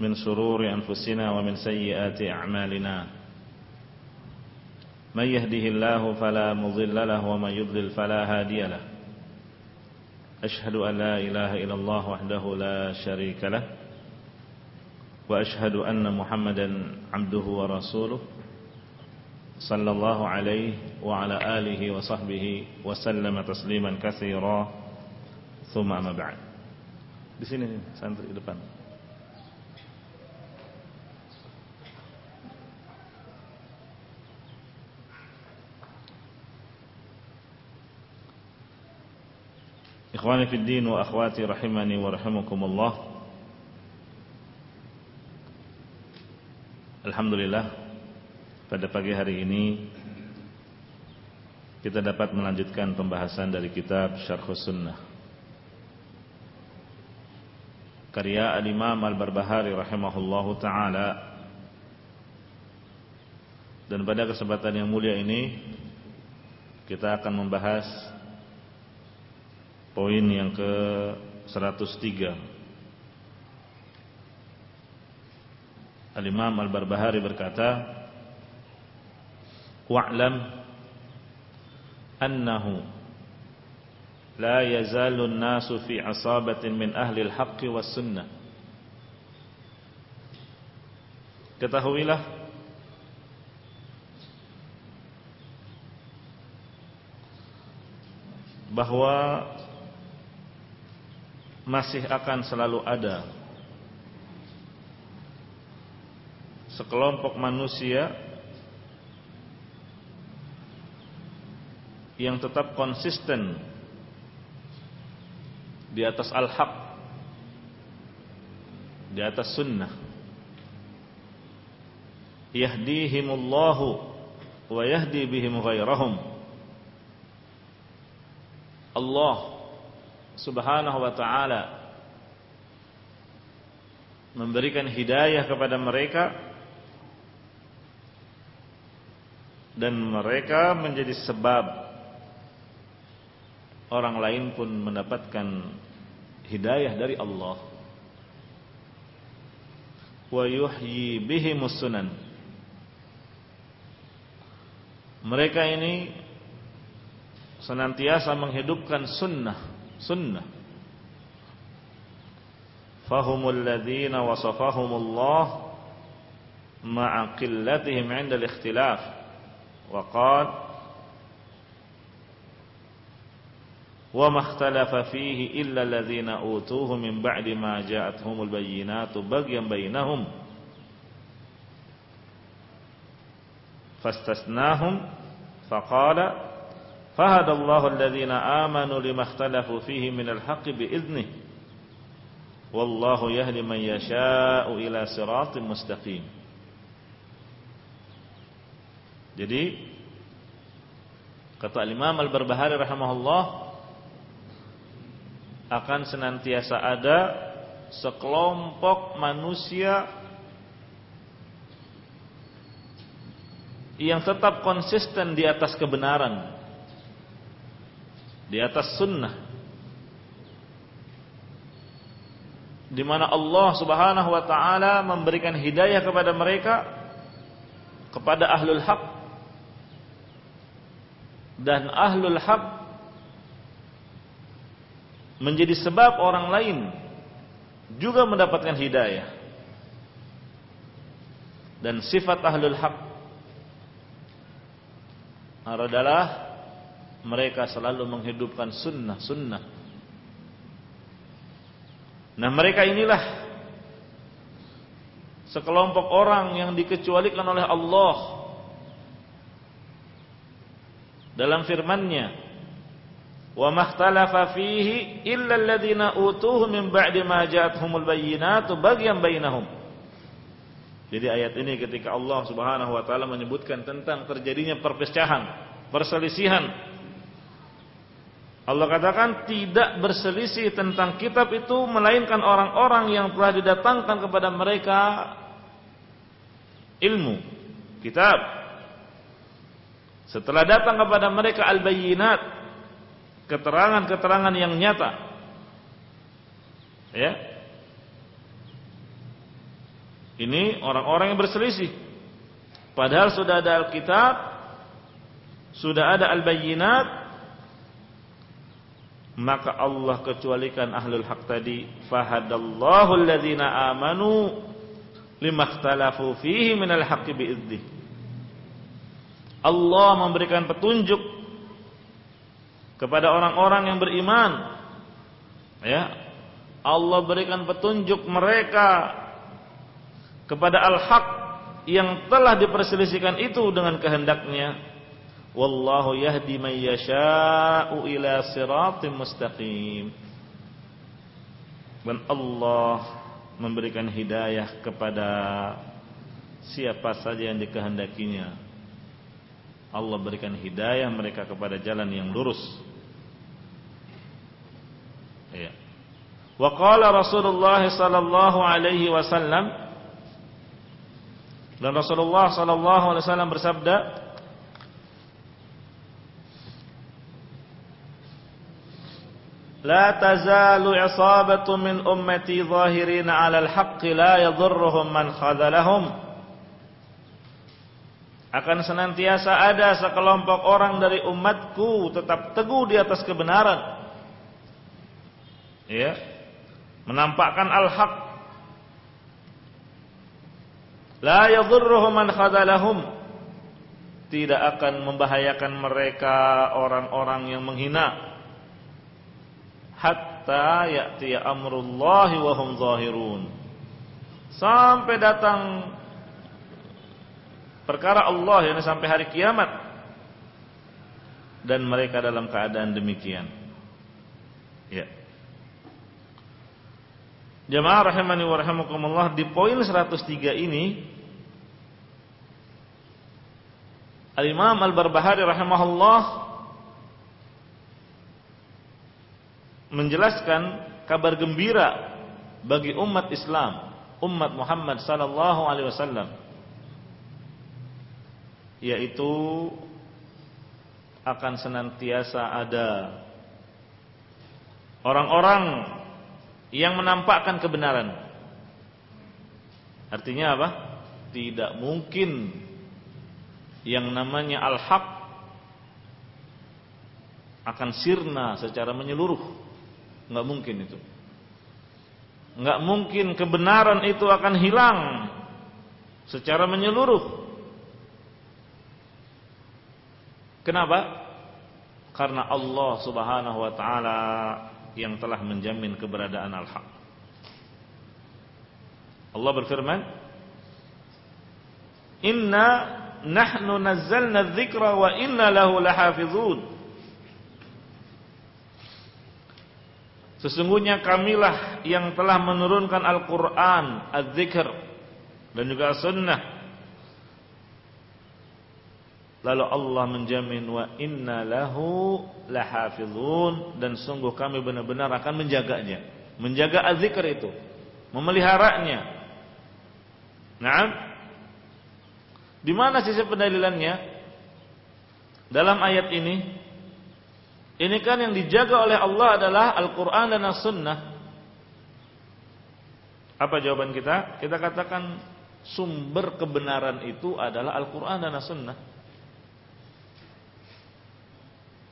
من شرور أنفسنا ومن سيئات أعمالنا. من يهده الله فلا مضل له ومن يضلل فلا هادي له. أشهد أن لا إله إلا الله وحده لا شريك له. وأشهد أن محمدا عبده ورسوله صلى الله عليه وعلى آله وصحبه وسلم تسليما كثيرا. ثم أما بعد. Di sini santri depan. Ikhwani fi din wa akhwati rahimani wa rahimakumullah. Alhamdulillah pada pagi hari ini kita dapat melanjutkan pembahasan dari kitab Syarh Sunnah. Karya Al-Imam Al-Barbahari rahimahullahu taala. Dan pada kesempatan yang mulia ini kita akan membahas poin yang ke 103 Al-Imam Al-Barbahari berkata wa'lam annahu la yazalu an-nasu fi asabatin min ahli al-haqqi was-sunnah. Ketahuilah bahwa masih akan selalu ada. Sekelompok manusia yang tetap konsisten di atas al-haq di atas sunnah. Yahdihimullahu wa yahdi bihim ghairahum Allah subhanahu wa ta'ala memberikan hidayah kepada mereka dan mereka menjadi sebab orang lain pun mendapatkan hidayah dari Allah. Wa yuhyi bihimus sunan. Mereka ini senantiasa menghidupkan sunnah سنة. فهم الذين وصفهم الله مع قلتهم عند الاختلاف. وقال وما اختلف فيه إلا الذين أوتوه من بعد ما جاءتهم البينات بغيا بينهم. فاستثناهم فقال فهدى الله الذين آمنوا لما اختلفوا فيه من الحق بإذنه والله يهدي من يشاء إلى صراط مستقيم Jadi kata Imam Al-Barbahari rahimahullah akan senantiasa ada sekelompok manusia yang tetap konsisten di atas kebenaran, Di atas sunnah, di mana Allah Subhanahu wa taala memberikan hidayah kepada mereka kepada ahlul haq dan ahlul haq menjadi sebab orang lain juga mendapatkan hidayah. Dan sifat ahlul haq adalah mereka selalu menghidupkan sunnah-sunnah. Nah mereka inilah sekelompok orang yang dikecualikan oleh Allah dalam firman-Nya wa makhtalafa fihi illa alladhina utuhu min ba'di ma ja'atuhumul bayyinatu baghyan bainahum Jadi ayat ini ketika Allah Subhanahu wa taala menyebutkan tentang terjadinya perpecahan, perselisihan. Allah katakan tidak berselisih tentang kitab itu melainkan orang-orang yang telah didatangkan kepada mereka ilmu, kitab. Setelah datang kepada mereka al-bayyinat, keterangan-keterangan yang nyata. Ya, ini orang-orang yang berselisih. Padahal sudah ada Alkitab, sudah ada Al-Bayyinat, maka Allah kecualikan ahlul haq tadi, fahadallahu alladhina amanu limakhtalafu fihi minal haqqi bi'idznih. Allah memberikan petunjuk kepada orang-orang yang beriman. Ya. Allah berikan petunjuk mereka kepada al-haq yang telah diperselisihkan itu dengan kehendaknya wallahu yahdi man yasha'u ila siratim mustaqim. Dan Allah memberikan hidayah kepada siapa saja yang dikehendakinya. Allah berikan hidayah mereka kepada jalan yang lurus. Ya wa qala Rasulullah sallallahu alaihi wasallam dan Rasulullah sallallahu alaihi wasallam bersabda, "La tazalu 'isabatu min ummati zahirin 'ala al-haqq la yadhurruhum man khadalahum." Akan senantiasa ada sekelompok orang dari umatku tetap teguh di atas kebenaran. Ya. Menampakkan al-haq La yadhurruhum man khadalahum. Tidak akan membahayakan mereka orang-orang yang menghina. Hatta ya'ti amrullahi wa hum zahirun. Sampai datang perkara Allah yang sampai hari kiamat dan mereka dalam keadaan demikian. Ya. Jamaah rahimani wa rahimakumullah di poin 103 ini Al-Imam Al-Barbahari rahimahullah menjelaskan kabar gembira bagi umat Islam, umat Muhammad sallallahu alaihi wasallam yaitu akan senantiasa ada orang-orang yang menampakkan kebenaran. Artinya apa? Tidak mungkin yang namanya al-haq akan sirna secara menyeluruh. Enggak mungkin itu. Enggak mungkin kebenaran itu akan hilang secara menyeluruh. Kenapa? Karena Allah Subhanahu wa taala yang telah menjamin keberadaan al-haq. Allah berfirman, "Inna nahnu nazzalna dzikra wa inna lahu lahafizun." Sesungguhnya kamilah yang telah menurunkan Al-Quran, Az-Zikr dan juga Sunnah Lalu Allah menjamin wa inna lahu lahafizun dan sungguh kami benar-benar akan menjaganya, menjaga azikr itu, memeliharanya. Naam. Di mana sisi pendalilannya? Dalam ayat ini ini kan yang dijaga oleh Allah adalah Al-Qur'an dan As-Sunnah. Apa jawaban kita? Kita katakan sumber kebenaran itu adalah Al-Qur'an dan As-Sunnah.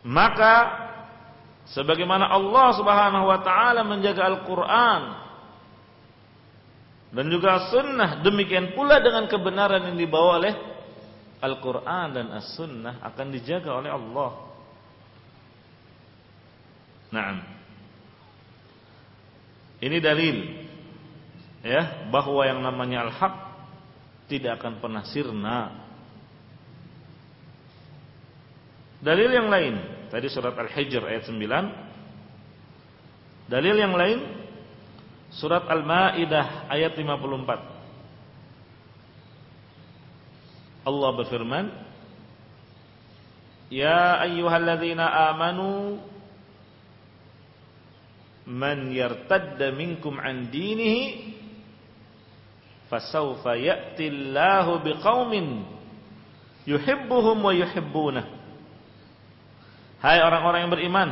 Maka sebagaimana Allah Subhanahu wa taala menjaga Al-Qur'an dan juga sunnah, demikian pula dengan kebenaran yang dibawa oleh Al-Qur'an dan As-Sunnah akan dijaga oleh Allah. Naam. Ini dalil ya bahwa yang namanya al-haq tidak akan pernah sirna. Dalil yang lain Tadi surat Al-Hijr ayat 9. Dalil yang lain surat Al-Maidah ayat 54. Allah berfirman, "Ya ayyuhalladzina amanu man yartadda minkum an dinihi fasawfa ya'ti Allahu biqaumin yuhibbuhum wa yuhibbunah." Hai orang-orang yang beriman,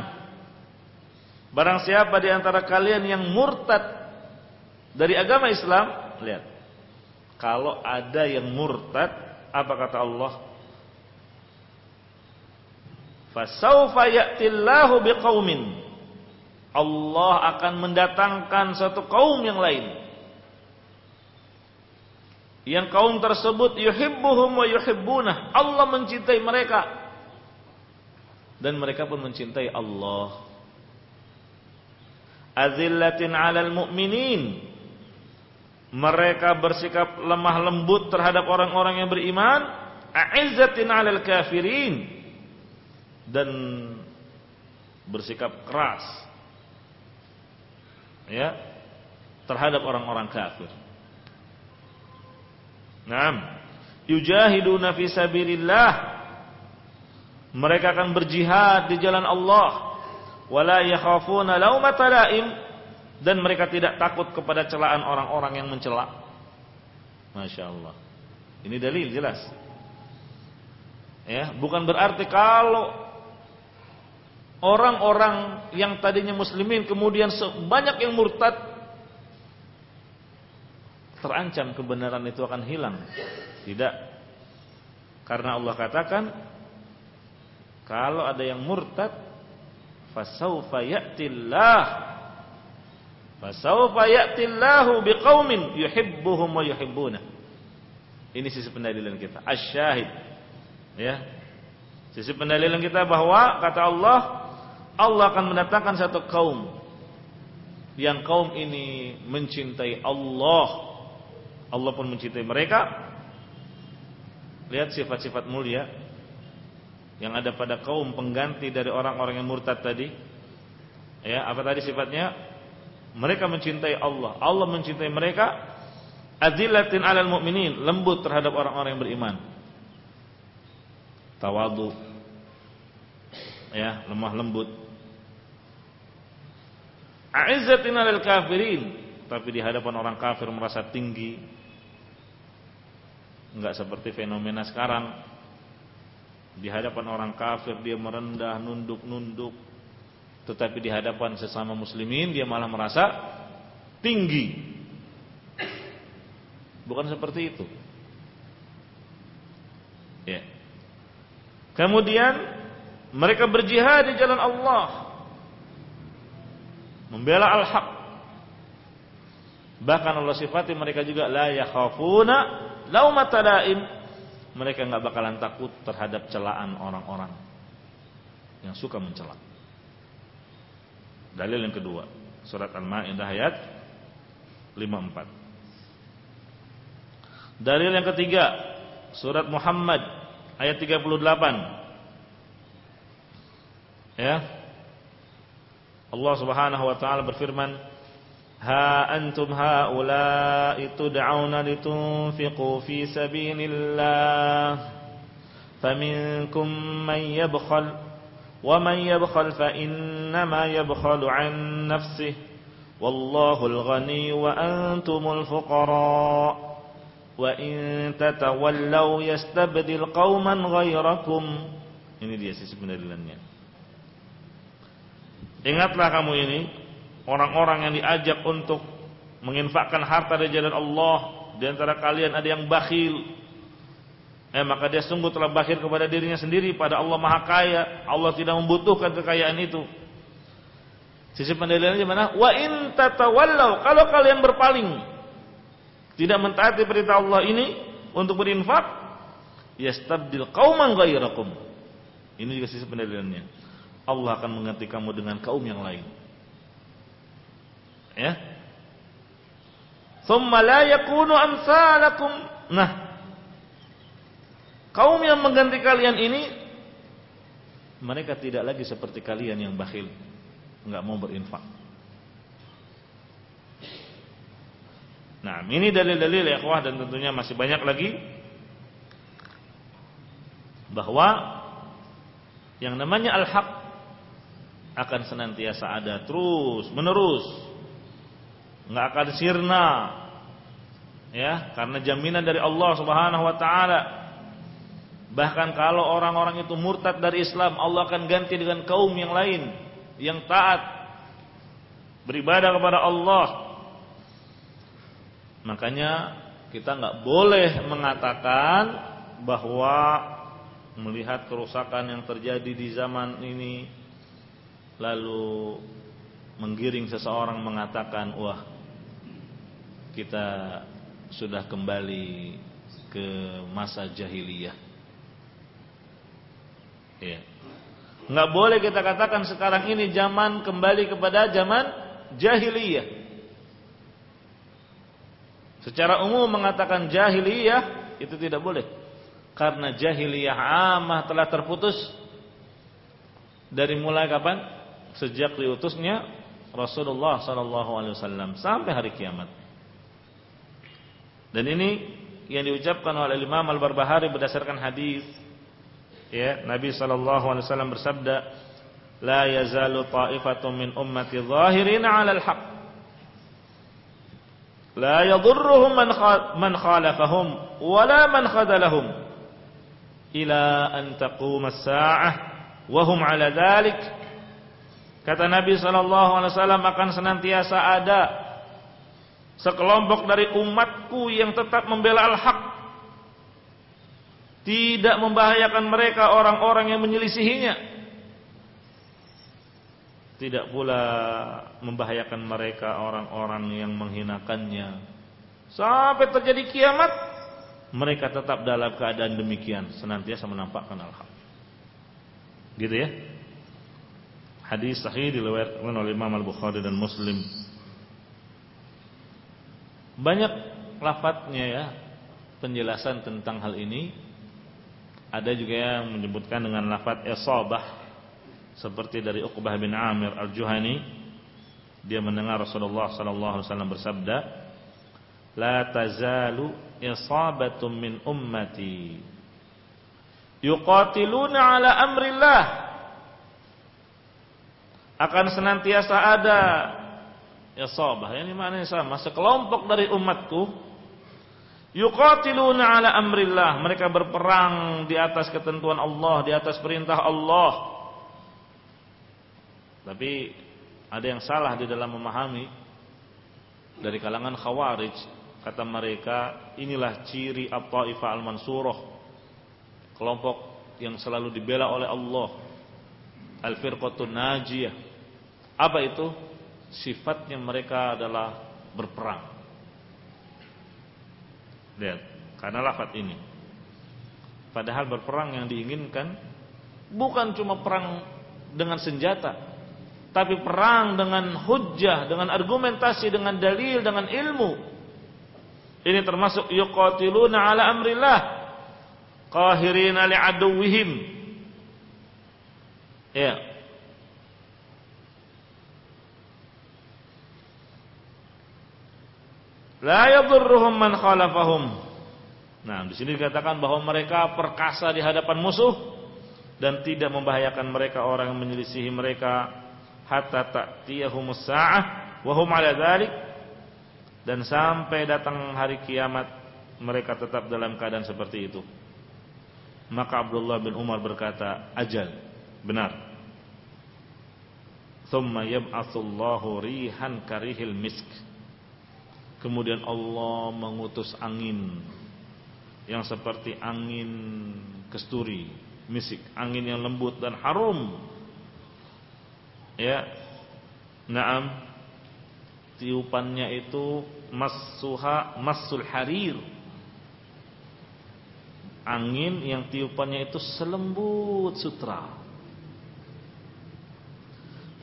barang siapa di antara kalian yang murtad dari agama Islam, lihat. Kalau ada yang murtad, apa kata Allah? Fasaufa ya'tillahu biqaumin. Allah akan mendatangkan satu kaum yang lain. Yang kaum tersebut yuhibbuhum wa yuhibbunah. Allah mencintai mereka. Dan mereka pun mencintai Allah. Azillatin 'alal mu'minin. Mereka bersikap lemah lembut terhadap orang-orang yang beriman. A'izzatin 'alal kafirin. Dan bersikap keras ya terhadap orang-orang kafir. Naam. Yujahiduna fi sabilillah. Mereka akan berjihad di jalan Allah. Wala yakhafuna laumata laim dan mereka tidak takut kepada celaan orang-orang yang mencela. Masya Allah. Ini dalil jelas. Ya, bukan berarti kalau orang-orang yang tadinya muslimin kemudian banyak yang murtad terancam kebenaran itu akan hilang. Tidak. Karena Allah katakan kalau ada yang murtad fasaufa ya'tillah fasaufa ya'tillahu biqaumin yuhibbuhum wa yuhibbuna. Ini sisi pendalilan kita. Asy-syahid. Ya. Sisi pendalilan kita bahwa kata Allah Allah akan mendatangkan satu kaum yang kaum ini mencintai Allah Allah pun mencintai mereka. Lihat sifat-sifat mulia yang ada pada kaum pengganti dari orang-orang yang murtad tadi. Ya, apa tadi sifatnya? Mereka mencintai Allah. Allah mencintai mereka. Azillatin 'alal mu'minin, lembut terhadap orang-orang yang beriman. Tawadu. Ya, lemah lembut. A'izzatin 'alal kafirin, tapi di hadapan orang kafir merasa tinggi, Enggak seperti fenomena sekarang. Di hadapan orang kafir dia merendah, nunduk-nunduk. Tetapi di hadapan sesama muslimin dia malah merasa tinggi. Bukan seperti itu. Ya. Kemudian mereka berjihad di jalan Allah. Membela al-haq. Bahkan Allah sifati mereka juga la yakhafuna laumata laim mereka nggak bakalan takut terhadap celaan orang-orang yang suka mencela. Dalil yang kedua, surat Al-Maidah ayat 54. Dalil yang ketiga, surat Muhammad ayat 38. Ya. Allah Subhanahu wa taala berfirman, ها أنتم هؤلاء تدعون لتنفقوا في سبيل الله فمنكم من يبخل ومن يبخل فإنما يبخل عن نفسه والله الغني وأنتم الفقراء وإن تتولوا يستبدل قوما غيركم ini dia sisi pendalilannya ingatlah kamu ini orang-orang yang diajak untuk menginfakkan harta dari jalan Allah di antara kalian ada yang bakhil. Eh maka dia sungguh telah bakhil kepada dirinya sendiri pada Allah Maha Kaya. Allah tidak membutuhkan kekayaan itu. Sisi pendalilannya mana? Wa in tatawallau kalau kalian berpaling tidak mentaati perintah Allah ini untuk berinfak yastabdil qauman ghairakum ini juga sisi pendalilannya Allah akan mengganti kamu dengan kaum yang lain Ya. Thumma la yakunu amsalakum. Nah, kaum yang mengganti kalian ini mereka tidak lagi seperti kalian yang bakhil, enggak mau berinfak. Nah, ini dalil-dalil ya dan tentunya masih banyak lagi bahwa yang namanya al-haq akan senantiasa ada terus menerus. Nggak akan sirna. Ya karena jaminan dari Allah Subhanahu wa taala. Bahkan kalau orang-orang itu murtad dari Islam Allah akan ganti dengan kaum yang lain yang taat beribadah kepada Allah. Makanya kita nggak boleh mengatakan bahwa melihat kerusakan yang terjadi di zaman ini lalu menggiring seseorang mengatakan wah kita sudah kembali ke masa jahiliyah. Ya. Nggak boleh kita katakan sekarang ini zaman kembali kepada zaman jahiliyah. Secara umum mengatakan jahiliyah itu tidak boleh. Karena jahiliyah amah telah terputus dari mulai kapan? Sejak diutusnya Rasulullah sallallahu alaihi wasallam sampai hari kiamat. Dan ini yang diucapkan oleh Imam Al-Barbahari berdasarkan hadis ya Nabi sallallahu alaihi wasallam bersabda la yazalu ta'ifatun min ummati zahirin 'ala al-haq la yadurruhum man man khalafahum wala man khadalahum ila an taquma as-sa'ah wa hum 'ala dhalik kata Nabi sallallahu alaihi wasallam akan senantiasa ada sekelompok dari umatku yang tetap membela al-haq. Tidak membahayakan mereka orang-orang yang menyelisihinya. Tidak pula membahayakan mereka orang-orang yang menghinakannya. Sampai terjadi kiamat mereka tetap dalam keadaan demikian senantiasa menampakkan al-haq. Gitu ya hadis sahih diriwayatkan oleh Imam Al-Bukhari dan Muslim. Banyak lafadznya ya penjelasan tentang hal ini. Ada juga yang menyebutkan dengan lafadz isabah seperti dari Uqbah bin Amir Al-Juhani. Dia mendengar Rasulullah sallallahu alaihi wasallam bersabda la tazalu isabatun min ummati yuqatiluna ala amrillah akan senantiasa ada. Isabah ini maknanya sama. Sekelompok dari umatku yuqatiluna ala amrillah. Mereka berperang di atas ketentuan Allah di atas perintah Allah. Tapi ada yang salah di dalam memahami. Dari kalangan khawarij kata mereka inilah ciri at-taifah al-mansurah. Kelompok yang selalu dibela oleh Allah. Al-firqatun najiyah apa itu sifatnya mereka adalah berperang. Lihat, karena lafaz ini. Padahal berperang yang diinginkan bukan cuma perang dengan senjata, tapi perang dengan hujjah, dengan argumentasi, dengan dalil, dengan ilmu. Ini termasuk yuqatiluna ala amrillah qahirina li'aduwihim. Ya, La yadurruhum man khalafahum. Nah, di sini dikatakan bahwa mereka perkasa di hadapan musuh dan tidak membahayakan mereka orang yang menyelisihi mereka hatta ta'tiyahumus sa'ah wa hum dan sampai datang hari kiamat mereka tetap dalam keadaan seperti itu. Maka Abdullah bin Umar berkata, "Ajal." Benar. Thumma yab'atsullahu rihan karihil misk Kemudian Allah mengutus angin yang seperti angin kesturi, misik, angin yang lembut dan harum. Ya. Naam. Tiupannya itu masuha masul harir. Angin yang tiupannya itu selembut sutra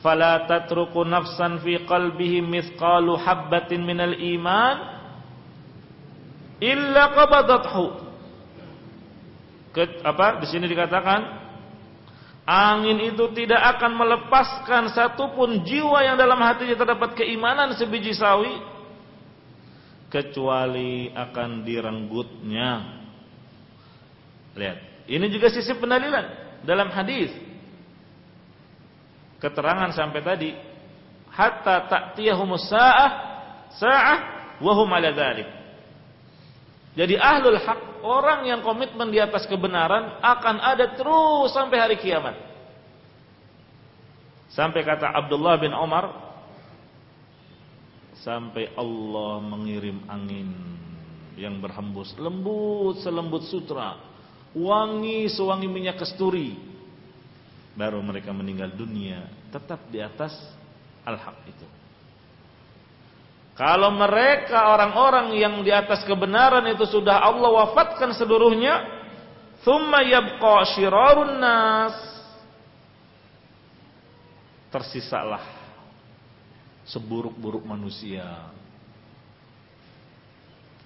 fala tatruku nafsan fi qalbihi mithqalu habbatin minal iman illa qabadathu. Apa? Di sini dikatakan angin itu tidak akan melepaskan satupun jiwa yang dalam hatinya terdapat keimanan sebiji sawi kecuali akan direnggutnya. Lihat, ini juga sisi pendalilan dalam hadis. Keterangan sampai tadi hatta ta'tiyahumus sa'ah sa'ah wa hum 'ala dzalik. Jadi ahlul hak, orang yang komitmen di atas kebenaran akan ada terus sampai hari kiamat. Sampai kata Abdullah bin Omar, sampai Allah mengirim angin yang berhembus lembut selembut sutra, wangi sewangi minyak kesturi. Baru mereka meninggal dunia tetap di atas al-haq itu. Kalau mereka orang-orang yang di atas kebenaran itu sudah Allah wafatkan seluruhnya, thumma yabqa syirarun nas. Tersisalah seburuk-buruk manusia.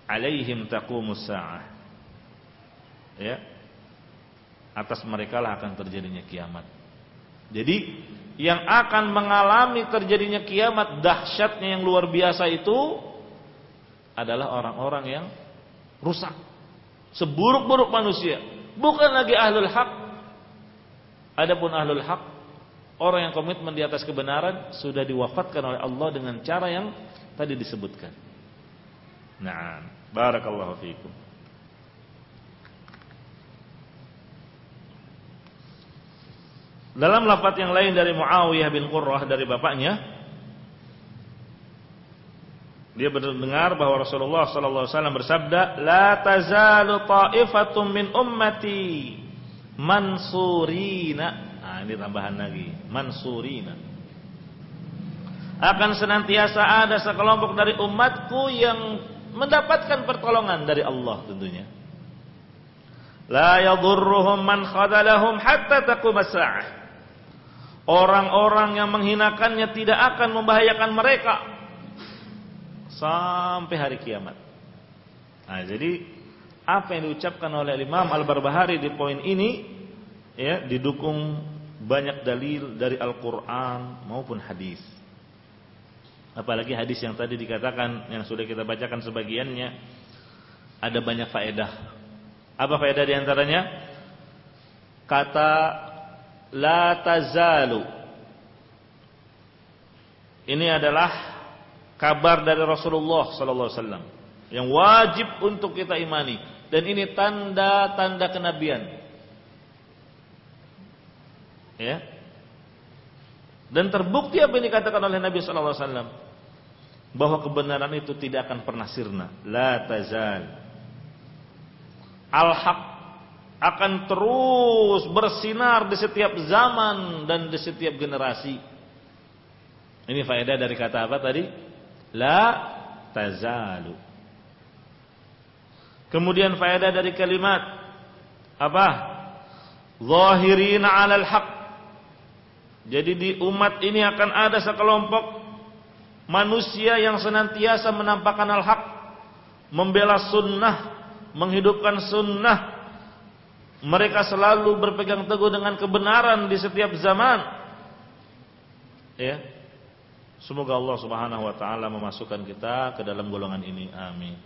Alaihim taqumus sa'ah. Ya. Atas mereka lah akan terjadinya kiamat. Jadi yang akan mengalami terjadinya kiamat dahsyatnya yang luar biasa itu adalah orang-orang yang rusak. Seburuk-buruk manusia, bukan lagi ahlul hak. Adapun ahlul hak, orang yang komitmen di atas kebenaran sudah diwafatkan oleh Allah dengan cara yang tadi disebutkan. Nah, barakallahu fiikum. Dalam lafaz yang lain dari Muawiyah bin Qurrah dari bapaknya, dia mendengar bahwa Rasulullah sallallahu alaihi wasallam bersabda, "La tazalu ta'ifatum min ummati mansurina." Nah, ini tambahan lagi, mansurina. Akan senantiasa ada sekelompok dari umatku yang mendapatkan pertolongan dari Allah tentunya. La yadurruhum man khadalahum hatta taqum as-sa'ah. Orang-orang yang menghinakannya tidak akan membahayakan mereka sampai hari kiamat. Nah, jadi apa yang diucapkan oleh Imam Al-Barbahari di poin ini ya didukung banyak dalil dari Al-Qur'an maupun hadis. Apalagi hadis yang tadi dikatakan yang sudah kita bacakan sebagiannya ada banyak faedah. Apa faedah di antaranya? Kata la tazalu. Ini adalah kabar dari Rasulullah sallallahu alaihi yang wajib untuk kita imani dan ini tanda-tanda kenabian. Ya. Dan terbukti apa yang dikatakan oleh Nabi sallallahu alaihi wasallam bahwa kebenaran itu tidak akan pernah sirna. La tazal. Al-haq akan terus bersinar di setiap zaman dan di setiap generasi. Ini faedah dari kata apa tadi? La tazalu. Kemudian faedah dari kalimat apa? Zahirina 'alal haq. Jadi di umat ini akan ada sekelompok manusia yang senantiasa menampakkan al-haq, membela sunnah, menghidupkan sunnah, mereka selalu berpegang teguh dengan kebenaran di setiap zaman. Ya. Semoga Allah Subhanahu wa taala memasukkan kita ke dalam golongan ini. Amin.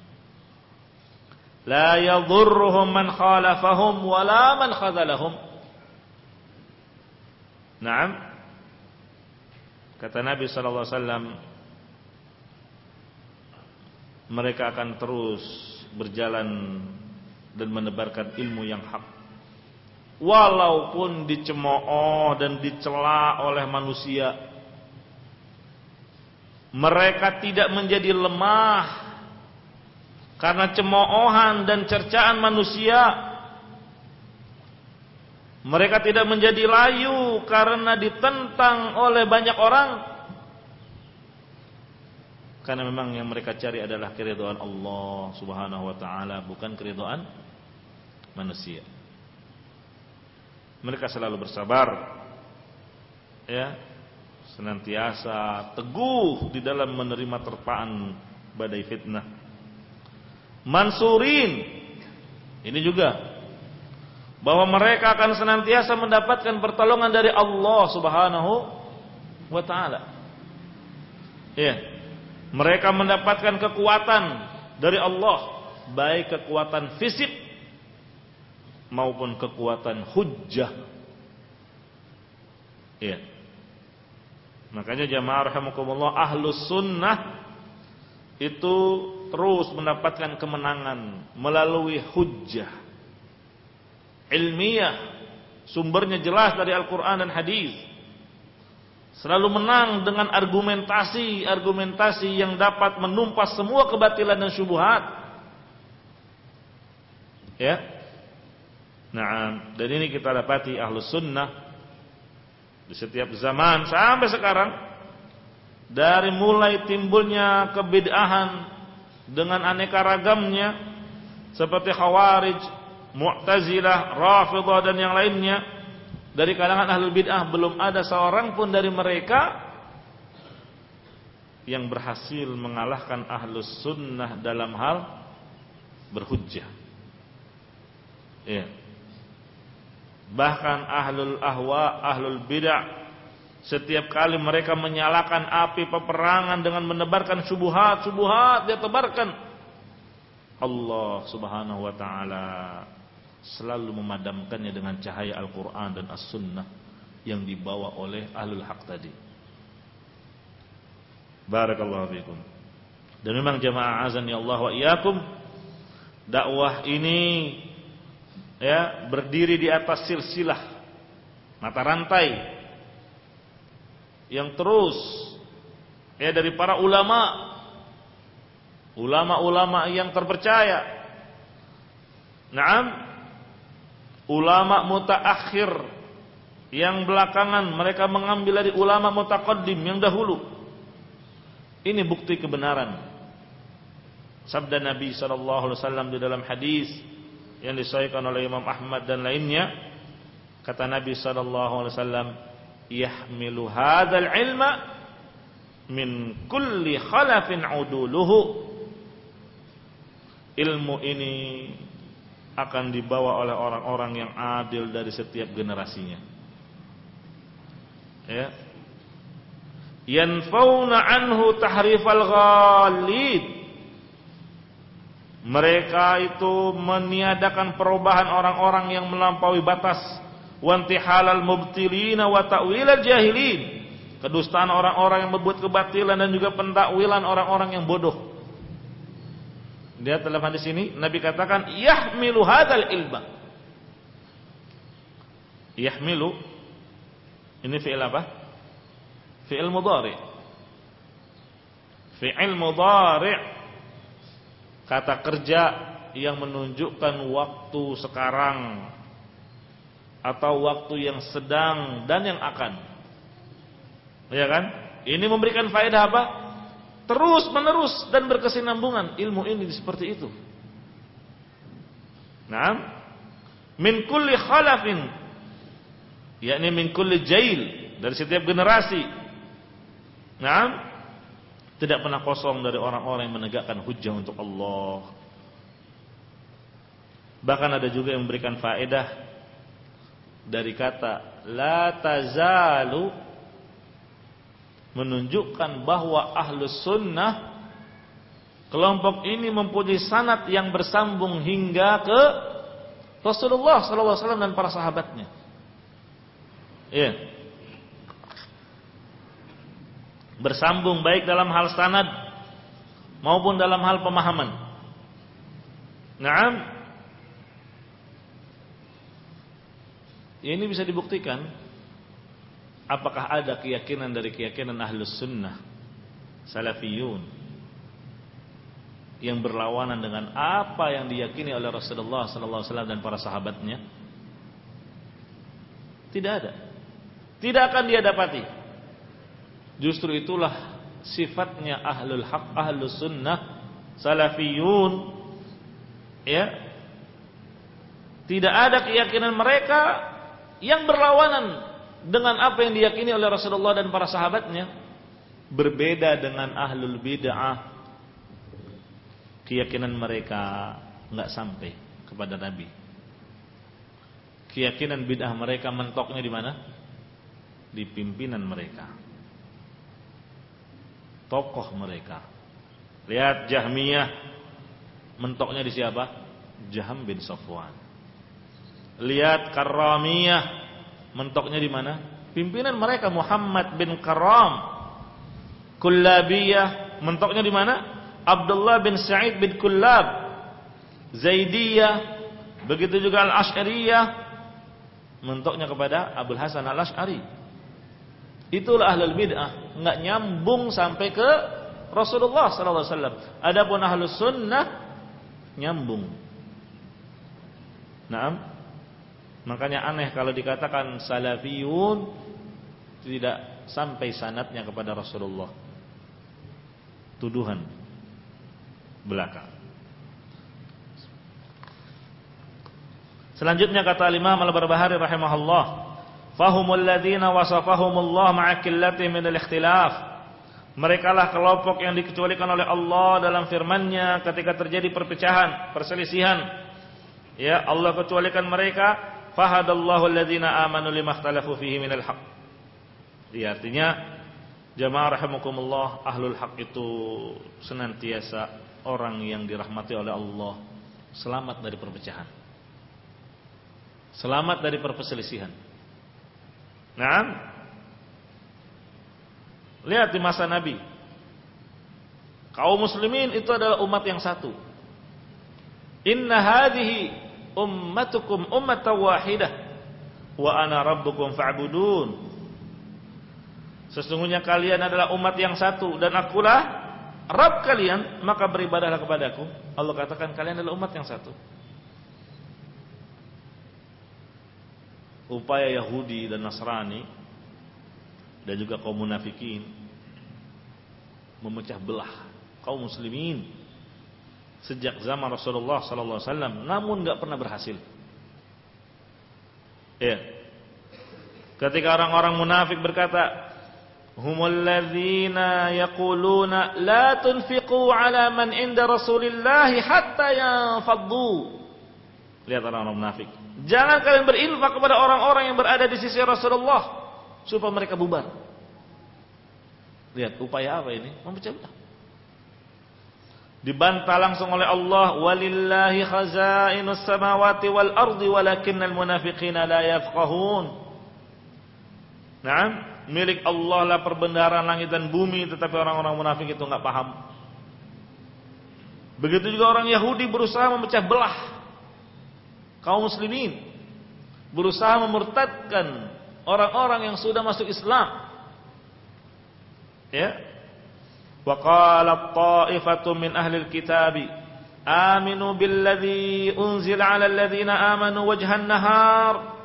La yadhurruhum man khalafahum wala man khadalahum. Naam. Kata Nabi sallallahu alaihi wasallam mereka akan terus berjalan dan menebarkan ilmu yang hak walaupun dicemooh dan dicela oleh manusia mereka tidak menjadi lemah. Karena cemoohan dan cercaan manusia mereka tidak menjadi layu karena ditentang oleh banyak orang. Karena memang yang mereka cari adalah keridhaan Allah Subhanahu wa taala bukan keridhaan manusia mereka selalu bersabar ya senantiasa teguh di dalam menerima terpaan badai fitnah. Mansurin ini juga bahwa mereka akan senantiasa mendapatkan pertolongan dari Allah Subhanahu wa taala. Ya mereka mendapatkan kekuatan dari Allah baik kekuatan fisik maupun kekuatan hujjah. Iya. Makanya jamaah rahimakumullah ahlus sunnah itu terus mendapatkan kemenangan melalui hujjah ilmiah sumbernya jelas dari Al-Qur'an dan hadis selalu menang dengan argumentasi-argumentasi yang dapat menumpas semua kebatilan dan syubhat ya nah dan ini kita dapati ahlus sunnah di setiap zaman sampai sekarang dari mulai timbulnya kebid'ahan dengan aneka ragamnya seperti Khawarij, Mu'tazilah, Rafidhah dan yang lainnya dari kalangan ahli bid'ah belum ada seorang pun dari mereka yang berhasil mengalahkan ahlus sunnah dalam hal berhujjah. Ya. Bahkan ahlul ahwa, ahlul bid'ah setiap kali mereka menyalakan api peperangan dengan menebarkan subuhat, subuhat dia tebarkan. Allah Subhanahu wa taala selalu memadamkannya dengan cahaya Al-Qur'an dan As-Sunnah yang dibawa oleh ahlul haq tadi. Barakallahu fiikum. Dan memang jemaah azan ya Allah wa iyyakum dakwah ini ya berdiri di atas silsilah mata rantai yang terus ya dari para ulama. Ulama-ulama yang terpercaya. Naam. Ulama mutaakhir yang belakangan mereka mengambil dari ulama mutaqaddim yang dahulu. Ini bukti kebenaran. Sabda Nabi sallallahu alaihi wasallam di dalam hadis yang disahihkan oleh Imam Ahmad dan lainnya kata Nabi sallallahu alaihi wasallam yahmilu hadzal ilma min kulli khalafin uduluhu. Ilmu ini akan dibawa oleh orang-orang yang adil dari setiap generasinya. Ya. Yanfauna anhu tahrifal ghalid mereka itu meniadakan perubahan orang-orang yang melampaui batas. Wantihalal mubtilina wa ta'wilal jahilin. Kedustaan orang-orang yang membuat kebatilan dan juga pentakwilan orang-orang yang bodoh. Dia dalam hadis ini Nabi katakan yahmilu hadal ilma. Yahmilu ini fi'il apa? Fi'il mudhari. Fi'il mudhari kata kerja yang menunjukkan waktu sekarang atau waktu yang sedang dan yang akan. Ya kan? Ini memberikan faedah apa? Terus menerus dan berkesinambungan ilmu ini seperti itu. Nah, min kulli khalafin yakni min kulli jail dari setiap generasi. Nah, tidak pernah kosong dari orang-orang yang menegakkan hujah untuk Allah. Bahkan ada juga yang memberikan faedah dari kata la tazalu menunjukkan bahwa ahlus sunnah kelompok ini mempunyai sanat yang bersambung hingga ke Rasulullah SAW dan para sahabatnya. Iya bersambung baik dalam hal sanad maupun dalam hal pemahaman. Naam. Ini bisa dibuktikan apakah ada keyakinan dari keyakinan ahlus sunnah salafiyun yang berlawanan dengan apa yang diyakini oleh Rasulullah sallallahu alaihi wasallam dan para sahabatnya? Tidak ada. Tidak akan dia dapati. Justru itulah sifatnya ahlul haq, ahlus sunnah, salafiyun. Ya. Tidak ada keyakinan mereka yang berlawanan dengan apa yang diyakini oleh Rasulullah dan para sahabatnya. Berbeda dengan ahlul bid'ah. Keyakinan mereka nggak sampai kepada Nabi. Keyakinan bid'ah mereka mentoknya di mana? Di pimpinan mereka tokoh mereka. Lihat Jahmiyah mentoknya di siapa? Jaham bin Safwan. Lihat Karramiyah, mentoknya di mana? Pimpinan mereka Muhammad bin Karam. Kullabiyah, mentoknya di mana? Abdullah bin Sa'id bin Kullab. Zaidiyah, begitu juga Al-Asy'ariyah, mentoknya kepada Abdul Hasan Al-Asy'ari. Itulah ahlul bid'ah, enggak nyambung sampai ke Rasulullah sallallahu alaihi wasallam. Adapun ahlus sunnah nyambung. Naam. Makanya aneh kalau dikatakan salafiyun tidak sampai sanatnya kepada Rasulullah. Tuduhan belaka. Selanjutnya kata Imam Al-Barbahari rahimahullah, "Fahumul ladzina wasafahumullah ma'a qillati min al-ikhtilaf." Mereka lah kelompok yang dikecualikan oleh Allah dalam firman-Nya ketika terjadi perpecahan, perselisihan. Ya, Allah kecualikan mereka fahadallahu alladhina amanu limakhtalafu fihi minal haq. Dia artinya jamaah rahimakumullah ahlul haq itu senantiasa orang yang dirahmati oleh Allah, selamat dari perpecahan. Selamat dari perselisihan. Nah, lihat di masa Nabi. Kaum muslimin itu adalah umat yang satu. Inna hadhihi ummatukum ummatan wahidah wa ana rabbukum fa'budun. Sesungguhnya kalian adalah umat yang satu dan akulah Rabb kalian, maka beribadahlah kepadaku. Allah katakan kalian adalah umat yang satu. Upaya Yahudi dan Nasrani dan juga kaum munafikin memecah belah kaum muslimin sejak zaman Rasulullah sallallahu alaihi wasallam namun enggak pernah berhasil. Ya. Ketika orang-orang munafik berkata, "Humul ladzina yaquluna la tunfiqu ala man inda Rasulillah hatta yanfaddu." Lihat orang-orang munafik. Jangan kalian berinfak kepada orang-orang yang berada di sisi Rasulullah supaya mereka bubar. Lihat upaya apa ini? Memecah belah. Dibantah langsung oleh Allah, "Walillahi khazainus samawati wal ardi walakinnal munafiqina la yafqahun." Naam, milik Allah lah perbendaharaan langit dan bumi, tetapi orang-orang munafik itu enggak paham. Begitu juga orang Yahudi berusaha memecah belah kaum muslimin berusaha memurtadkan orang-orang yang sudah masuk Islam. Ya. Wa qala ta'ifatu min ahli al-kitab aminu billadhi unzila 'ala alladhina amanu wajhan nahar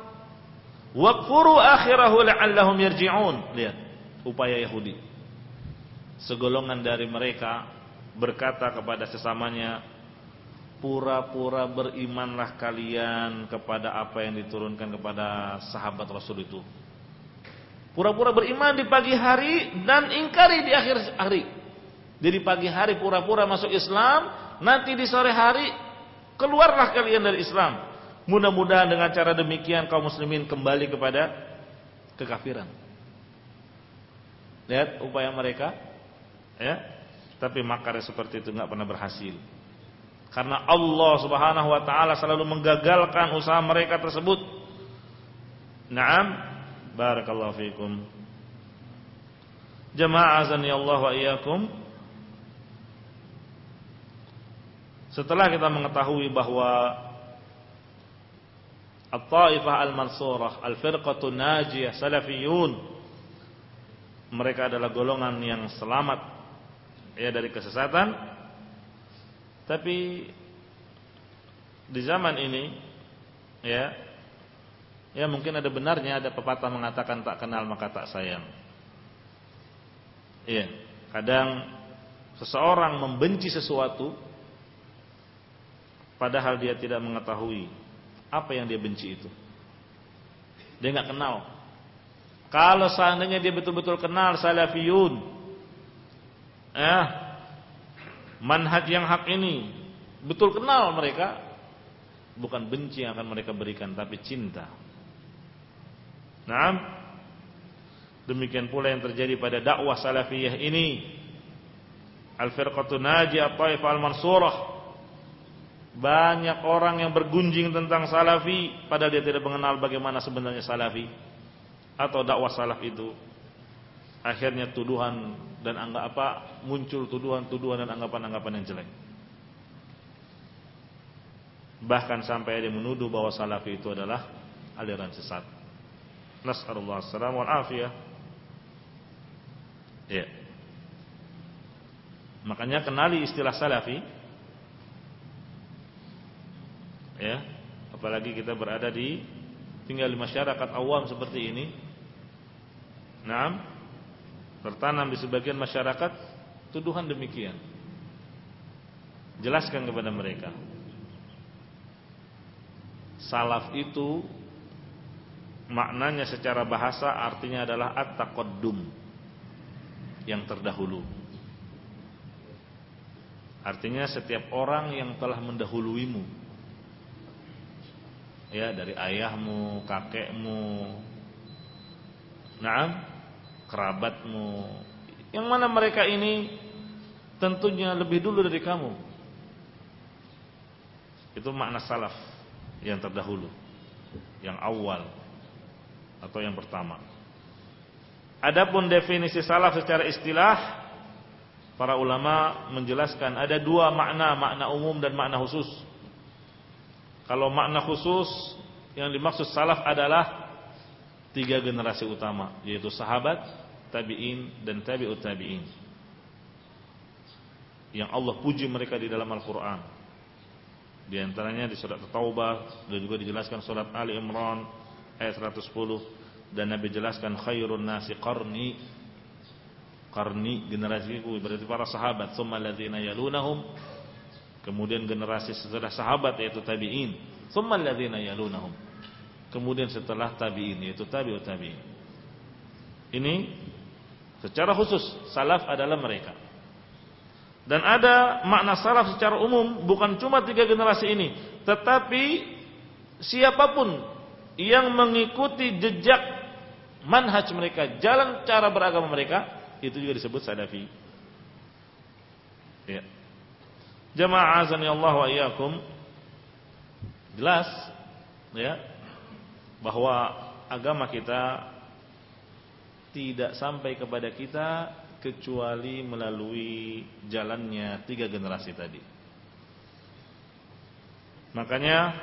wa waqfuru akhirahu la'allahum yarji'un. Lihat upaya Yahudi. Segolongan dari mereka berkata kepada sesamanya pura-pura berimanlah kalian kepada apa yang diturunkan kepada sahabat Rasul itu pura-pura beriman di pagi hari dan ingkari di akhir hari jadi pagi hari pura-pura masuk Islam, nanti di sore hari keluarlah kalian dari Islam. Mudah-mudahan dengan cara demikian kaum muslimin kembali kepada kekafiran. Lihat upaya mereka, ya. Tapi makar seperti itu nggak pernah berhasil. Karena Allah Subhanahu wa taala selalu menggagalkan usaha mereka tersebut. Naam, barakallahu fiikum. Jamaah azan ya Allah wa iyyakum. Setelah kita mengetahui bahwa At-Taifah Al-Mansurah, Al-Firqatun Najiyah, Salafiyun mereka adalah golongan yang selamat ya dari kesesatan. Tapi di zaman ini ya ya mungkin ada benarnya ada pepatah mengatakan tak kenal maka tak sayang. Iya, kadang seseorang membenci sesuatu Padahal dia tidak mengetahui apa yang dia benci itu. Dia nggak kenal. Kalau seandainya dia betul-betul kenal salafiyun, eh, manhaj yang hak ini, betul kenal mereka, bukan benci yang akan mereka berikan, tapi cinta. Nah, demikian pula yang terjadi pada dakwah salafiyah ini. Al-firqatu najiyah taifah al-mansurah Banyak orang yang bergunjing tentang salafi padahal dia tidak mengenal bagaimana sebenarnya salafi atau dakwah salaf itu. Akhirnya tuduhan dan anggap apa muncul tuduhan-tuduhan dan anggapan-anggapan yang jelek. Bahkan sampai dia menuduh bahwa salafi itu adalah aliran sesat. Nas'alullah assalam wal afiyah. Ya. Makanya kenali istilah salafi ya apalagi kita berada di tinggal di masyarakat awam seperti ini nah tertanam di sebagian masyarakat tuduhan demikian. Jelaskan kepada mereka. Salaf itu maknanya secara bahasa artinya adalah at-taqaddum yang terdahulu. Artinya setiap orang yang telah mendahuluimu. Ya dari ayahmu, kakekmu, nah, kerabatmu, yang mana mereka ini tentunya lebih dulu dari kamu. Itu makna salaf yang terdahulu, yang awal atau yang pertama. Adapun definisi salaf secara istilah Para ulama menjelaskan ada dua makna, makna umum dan makna khusus. Kalau makna khusus yang dimaksud salaf adalah tiga generasi utama, yaitu sahabat, tabi'in dan tabi'ut tabi'in. Yang Allah puji mereka di dalam Al-Qur'an. Di antaranya di surat At-Taubah dan juga dijelaskan surat Ali Imran ayat 110 dan Nabi jelaskan khairun nasi qarni qarni generasiku berarti para sahabat summa ladzina yalunahum Kemudian generasi setelah sahabat yaitu tabi'in, thumma alladziina yalunahum. Kemudian setelah tabi'in yaitu tabi'ut tabi'in. Ini secara khusus salaf adalah mereka. Dan ada makna salaf secara umum bukan cuma tiga generasi ini, tetapi siapa pun yang mengikuti jejak manhaj mereka, jalan cara beragama mereka, itu juga disebut salafi. Ya. Jamaah azani Allah wa iyyakum jelas ya bahwa agama kita tidak sampai kepada kita kecuali melalui jalannya tiga generasi tadi. Makanya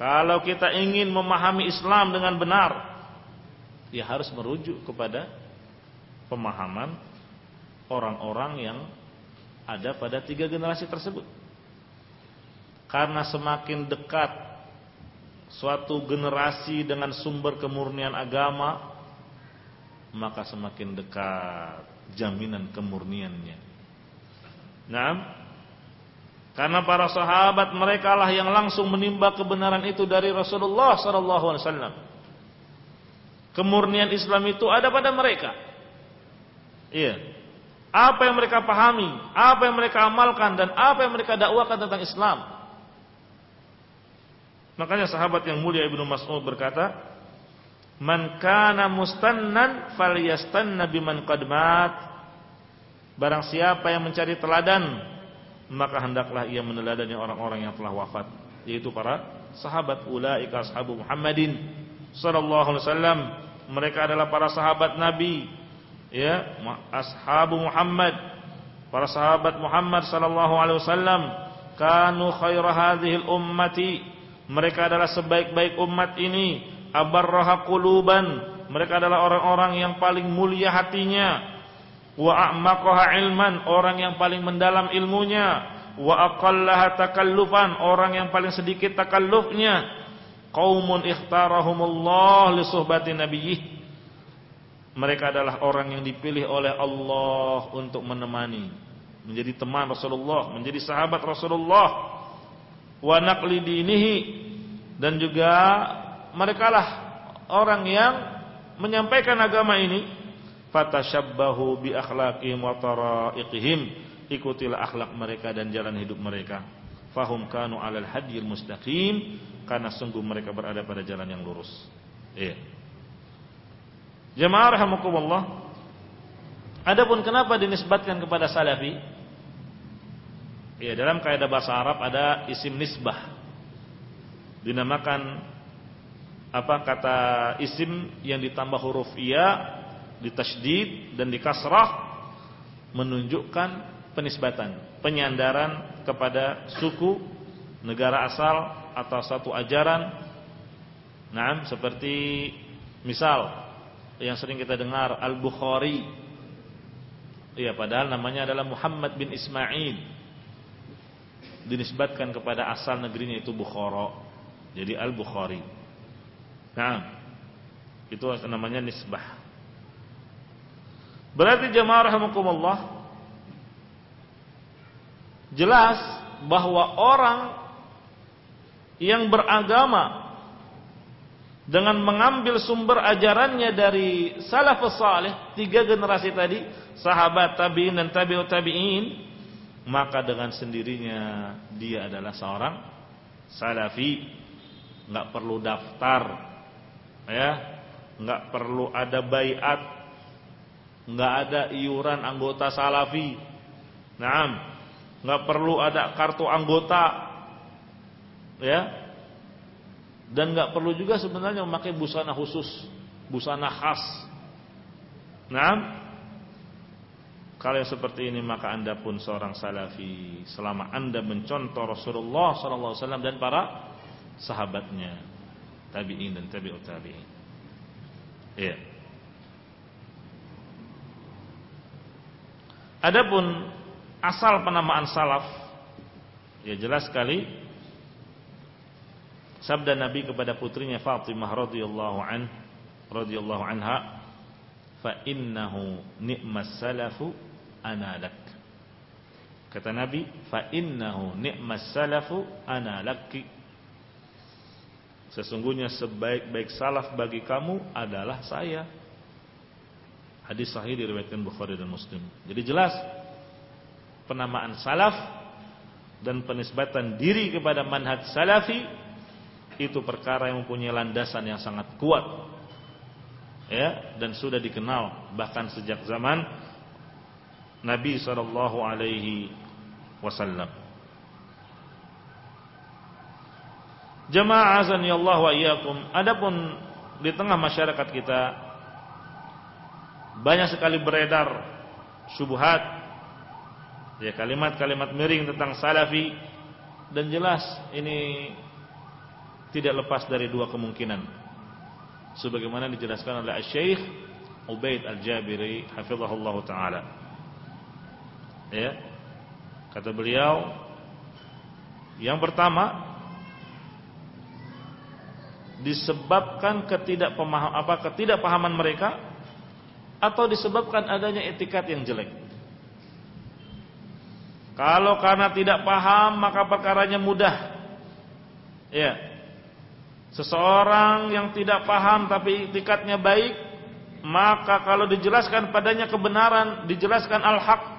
kalau kita ingin memahami Islam dengan benar, ya harus merujuk kepada pemahaman orang-orang yang ada pada tiga generasi tersebut. Karena semakin dekat suatu generasi dengan sumber kemurnian agama, maka semakin dekat jaminan kemurniannya. Nah, karena para sahabat mereka lah yang langsung menimba kebenaran itu dari Rasulullah sallallahu alaihi wasallam. Kemurnian Islam itu ada pada mereka. Iya apa yang mereka pahami, apa yang mereka amalkan dan apa yang mereka dakwakan tentang Islam. Makanya sahabat yang mulia Ibnu Mas'ud berkata, "Man kana mustannan falyastanna biman qad mat." Barang siapa yang mencari teladan, maka hendaklah ia meneladani orang-orang yang telah wafat, yaitu para sahabat ulaika ashabu Muhammadin sallallahu alaihi wasallam. Mereka adalah para sahabat Nabi ya ashabu Muhammad para sahabat Muhammad sallallahu alaihi wasallam kanu khaira hadhil ummati mereka adalah sebaik-baik umat ini. Abarraha quluban. Mereka adalah orang-orang yang paling mulia hatinya. Wa a'maqaha ilman. Orang yang paling mendalam ilmunya. Wa aqallaha takallufan. Orang yang paling sedikit takallufnya. Qaumun ikhtarahumullah li suhbati nabiyyih. Mereka adalah orang yang dipilih oleh Allah untuk menemani, menjadi teman Rasulullah, menjadi sahabat Rasulullah. Wa naqli dinihi. Dan juga mereka lah orang yang menyampaikan agama ini. Fatashabbahu bi akhlaqihim wa taraiqihim. Ikutilah akhlak mereka dan jalan hidup mereka. Fahum kanu alal hadiyil mustaqim. Karena sungguh mereka berada pada jalan yang lurus. Iya. Jemaah rahimakumullah. Adapun kenapa dinisbatkan kepada salafi? Ya, dalam kaidah bahasa Arab ada isim nisbah. Dinamakan apa kata isim yang ditambah huruf iya, ditasydid dan dikasrah menunjukkan penisbatan, penyandaran kepada suku, negara asal atau satu ajaran. Nah, seperti misal yang sering kita dengar Al-Bukhari. Iya, padahal namanya adalah Muhammad bin Ismail dinisbatkan kepada asal negerinya itu Bukhara. Jadi Al-Bukhari. Nah, itu namanya nisbah. Berarti jemaah rahimakumullah jelas bahwa orang yang beragama dengan mengambil sumber ajarannya dari salafus salih tiga generasi tadi sahabat tabi'in dan tabi'ut tabi'in maka dengan sendirinya dia adalah seorang salafi. Nggak perlu daftar ya. Nggak perlu ada bayat. Nggak ada iuran anggota salafi. Naam. Nggak perlu ada kartu anggota ya. Dan nggak perlu juga sebenarnya memakai busana khusus busana khas. Naam kalau yang seperti ini maka anda pun seorang salafi selama anda mencontoh Rasulullah SAW dan para sahabatnya, tabiin dan tabiut tabiin. Iya. Adapun asal penamaan salaf, ya jelas sekali sabda Nabi kepada putrinya Fatimah radhiyallahu an radhiyallahu anha fa innahu ni'mas salafu ana lak. Kata Nabi, fa innahu ni'mas salafu ana laki. Sesungguhnya sebaik-baik salaf bagi kamu adalah saya. Hadis sahih diriwayatkan Bukhari dan Muslim. Jadi jelas penamaan salaf dan penisbatan diri kepada manhaj salafi itu perkara yang mempunyai landasan yang sangat kuat ya dan sudah dikenal bahkan sejak zaman Nabi sallallahu alaihi wasallam. Jemaah azan ya Allah wa iyyakum. Adapun di tengah masyarakat kita banyak sekali beredar syubhat ya kalimat-kalimat miring tentang salafi dan jelas ini tidak lepas dari dua kemungkinan sebagaimana dijelaskan oleh Syekh Ubaid Al-Jabiri hafizahullah taala. Ya. Kata beliau yang pertama disebabkan ketidakpaham apa ketidakpahaman mereka atau disebabkan adanya etikat yang jelek. Kalau karena tidak paham maka perkaranya mudah. Ya. Seseorang yang tidak paham tapi itikadnya baik, maka kalau dijelaskan padanya kebenaran, dijelaskan al-haq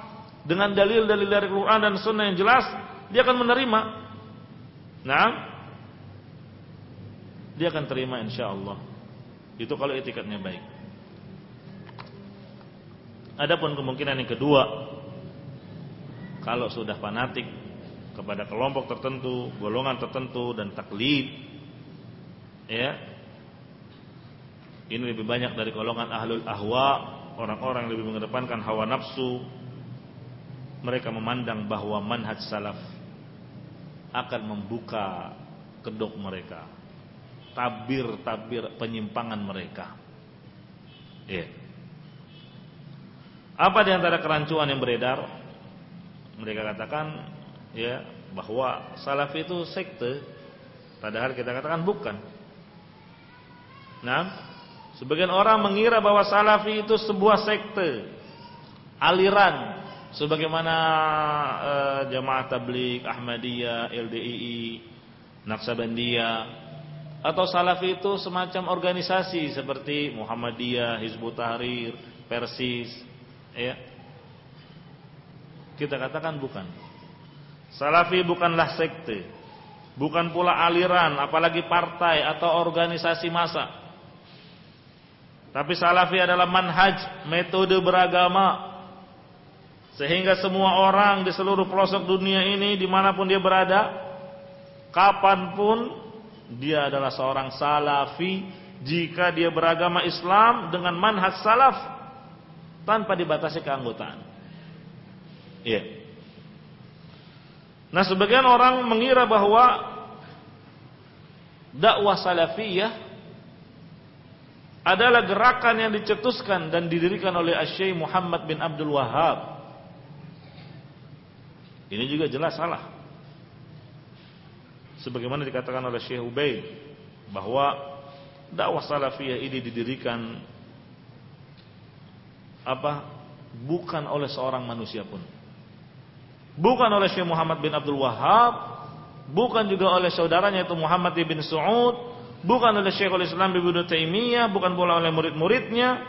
dengan dalil-dalil dari Quran dan Sunnah yang jelas, dia akan menerima. Nah, dia akan terima insya Allah. Itu kalau itikadnya baik. Adapun kemungkinan yang kedua, kalau sudah fanatik kepada kelompok tertentu, golongan tertentu dan taklid, ya ini lebih banyak dari golongan ahlul ahwa orang-orang yang lebih mengedepankan hawa nafsu mereka memandang bahwa manhaj salaf akan membuka kedok mereka tabir-tabir penyimpangan mereka. Ya apa di antara kerancuan yang beredar? Mereka katakan ya bahwa salaf itu sekte. Padahal kita katakan bukan. Nah, sebagian orang mengira bahwa salafi itu sebuah sekte, aliran, sebagaimana e, jamaah tablik, Ahmadiyah, LDII, Naksabandiyah, atau salafi itu semacam organisasi seperti Muhammadiyah, Hizbut Tahrir, Persis, ya. Kita katakan bukan. Salafi bukanlah sekte, bukan pula aliran, apalagi partai atau organisasi massa. Tapi salafi adalah manhaj, metode beragama. Sehingga semua orang di seluruh pelosok dunia ini di mana pun dia berada, kapan pun dia adalah seorang salafi jika dia beragama Islam dengan manhaj salaf tanpa dibatasi keanggotaan. Iya. Nah, sebagian orang mengira bahwa dakwah salafiyah adalah gerakan yang dicetuskan dan didirikan oleh Syekh Muhammad bin Abdul Wahab ini juga jelas salah. Sebagaimana dikatakan oleh Syekh Ubaid bahwa dakwah salafiyah ini didirikan apa? Bukan oleh seorang manusia pun. Bukan oleh Syekh Muhammad bin Abdul Wahab, bukan juga oleh saudaranya itu Muhammad bin Saud, bukan oleh Syekhul Islam Ibnu Taimiyah, bukan pula oleh murid-muridnya,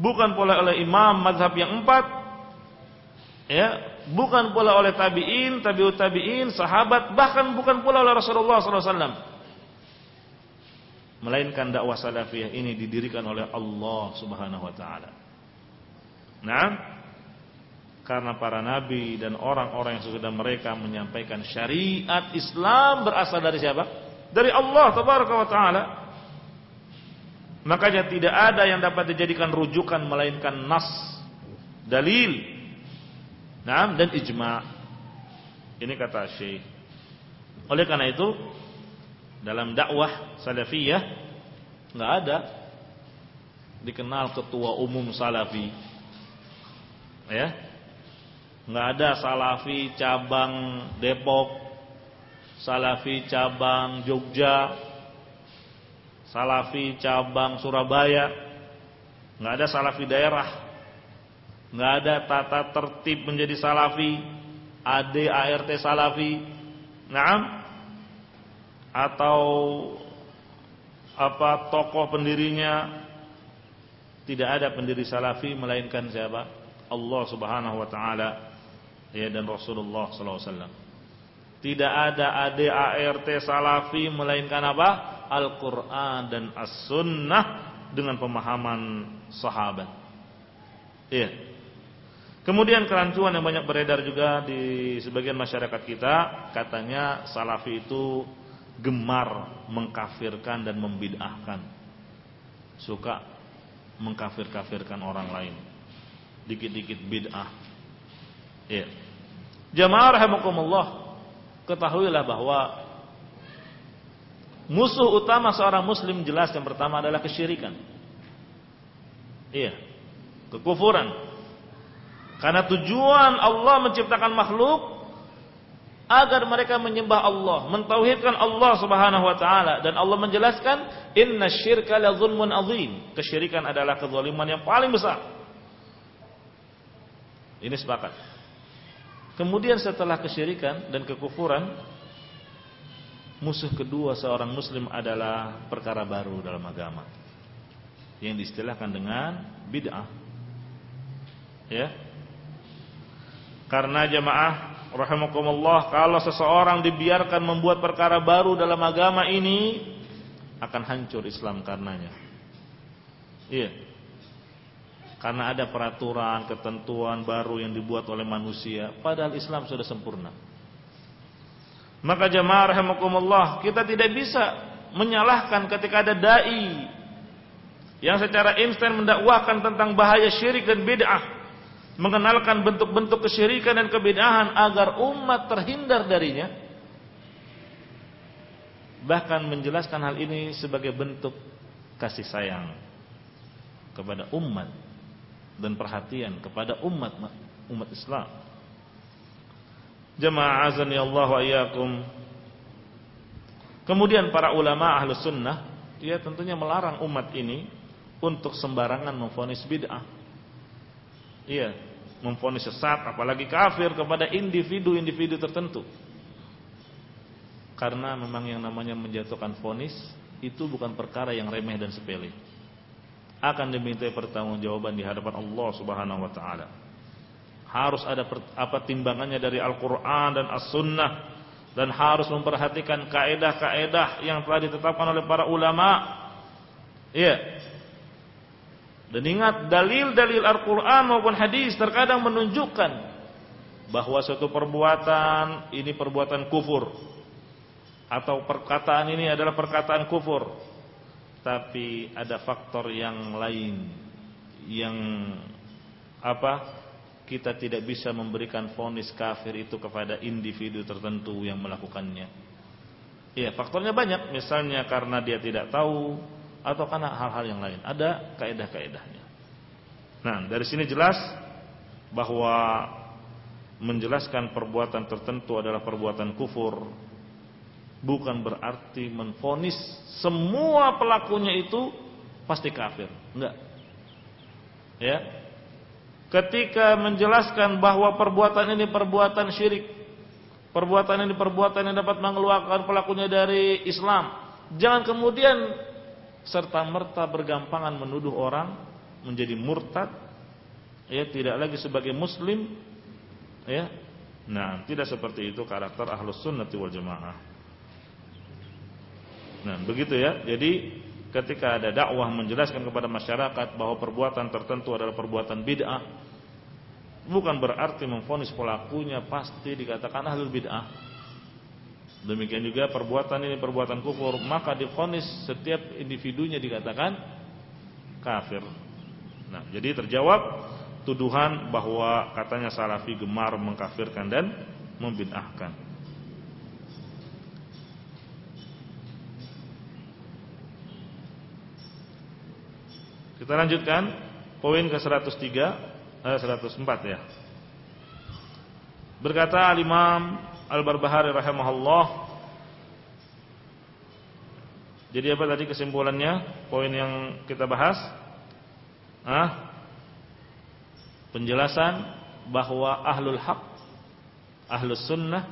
bukan pula oleh imam mazhab yang empat, ya bukan pula oleh tabi'in, tabi'ut tabi'in, sahabat, bahkan bukan pula oleh Rasulullah SAW. Melainkan dakwah salafiyah ini didirikan oleh Allah Subhanahu wa taala. Nah, karena para nabi dan orang-orang yang sudah mereka menyampaikan syariat Islam berasal dari siapa? Dari Allah tabaraka wa taala. Makanya tidak ada yang dapat dijadikan rujukan melainkan nas, dalil Nah, dan ijma. Ini kata Syekh. Oleh karena itu, dalam dakwah salafiyah nggak ada dikenal ketua umum salafi. Ya. nggak ada salafi cabang Depok, salafi cabang Jogja, salafi cabang Surabaya. nggak ada salafi daerah nggak ada tata tertib menjadi salafi, AD ART salafi, naam, atau apa tokoh pendirinya tidak ada pendiri salafi melainkan siapa? Allah Subhanahu wa taala ya dan Rasulullah sallallahu alaihi wasallam. Tidak ada AD ART salafi melainkan apa? Al-Qur'an dan As-Sunnah dengan pemahaman sahabat. Iya. Kemudian kerancuan yang banyak beredar juga di sebagian masyarakat kita, katanya salafi itu gemar mengkafirkan dan membid'ahkan. Suka mengkafir-kafirkan orang lain. Dikit-dikit bid'ah. Ya. Jamaah rahimakumullah, ketahuilah bahwa musuh utama seorang muslim jelas yang pertama adalah kesyirikan. Iya. Kekufuran karena tujuan Allah menciptakan makhluk agar mereka menyembah Allah, mentauhidkan Allah Subhanahu wa taala dan Allah menjelaskan inna syirka la zulmun azim. Kesyirikan adalah kezaliman yang paling besar. Ini sepakat. Kemudian setelah kesyirikan dan kekufuran musuh kedua seorang muslim adalah perkara baru dalam agama yang diistilahkan dengan bid'ah. Ya, karena jemaah rahimakumullah kalau seseorang dibiarkan membuat perkara baru dalam agama ini akan hancur Islam karenanya. Iya. Karena ada peraturan, ketentuan baru yang dibuat oleh manusia padahal Islam sudah sempurna. Maka jemaah rahimakumullah, kita tidak bisa menyalahkan ketika ada dai yang secara instan mendakwahkan tentang bahaya syirik dan bid'ah mengenalkan bentuk-bentuk kesyirikan dan kebidahan agar umat terhindar darinya bahkan menjelaskan hal ini sebagai bentuk kasih sayang kepada umat dan perhatian kepada umat umat Islam. Jemaah azan ya Allah wa iyyakum. Kemudian para ulama ahlus sunnah dia tentunya melarang umat ini untuk sembarangan memfonis bid'ah. Iya memfonis sesat apalagi kafir kepada individu-individu tertentu. Karena memang yang namanya menjatuhkan fonis itu bukan perkara yang remeh dan sepele. Akan dimintai pertanggungjawaban di hadapan Allah Subhanahu wa taala. Harus ada apa timbangannya dari Al-Qur'an dan As-Sunnah dan harus memperhatikan kaedah-kaedah yang telah ditetapkan oleh para ulama. Iya, dan ingat dalil-dalil Al-Quran maupun hadis terkadang menunjukkan bahwa suatu perbuatan ini perbuatan kufur. Atau perkataan ini adalah perkataan kufur. Tapi ada faktor yang lain yang apa kita tidak bisa memberikan vonis kafir itu kepada individu tertentu yang melakukannya. Iya, faktornya banyak, misalnya karena dia tidak tahu atau karena hal-hal yang lain. Ada kaedah-kaedahnya. Nah, dari sini jelas bahwa menjelaskan perbuatan tertentu adalah perbuatan kufur bukan berarti menfonis semua pelakunya itu pasti kafir. Enggak. Ya, ketika menjelaskan bahwa perbuatan ini perbuatan syirik, perbuatan ini perbuatan yang dapat mengeluarkan pelakunya dari Islam, jangan kemudian serta merta bergampangan menuduh orang menjadi murtad, ya tidak lagi sebagai muslim, ya. Nah, tidak seperti itu karakter ahlus sunnati wal jamaah. Nah, begitu ya. Jadi ketika ada dakwah menjelaskan kepada masyarakat bahwa perbuatan tertentu adalah perbuatan bid'ah bukan berarti memfonis pelakunya pasti dikatakan ahlul bid'ah demikian juga perbuatan ini perbuatan kufur. Maka difonis setiap individunya dikatakan kafir. Nah jadi terjawab tuduhan bahwa katanya salafi gemar mengkafirkan dan membid'ahkan. Kita lanjutkan poin ke 103 eh, 104 ya. Berkata Al-Imam Al-Barbahari rahimahullah Jadi apa tadi kesimpulannya? Poin yang kita bahas? Ah? Penjelasan bahwa ahlul haq, ahlus sunnah,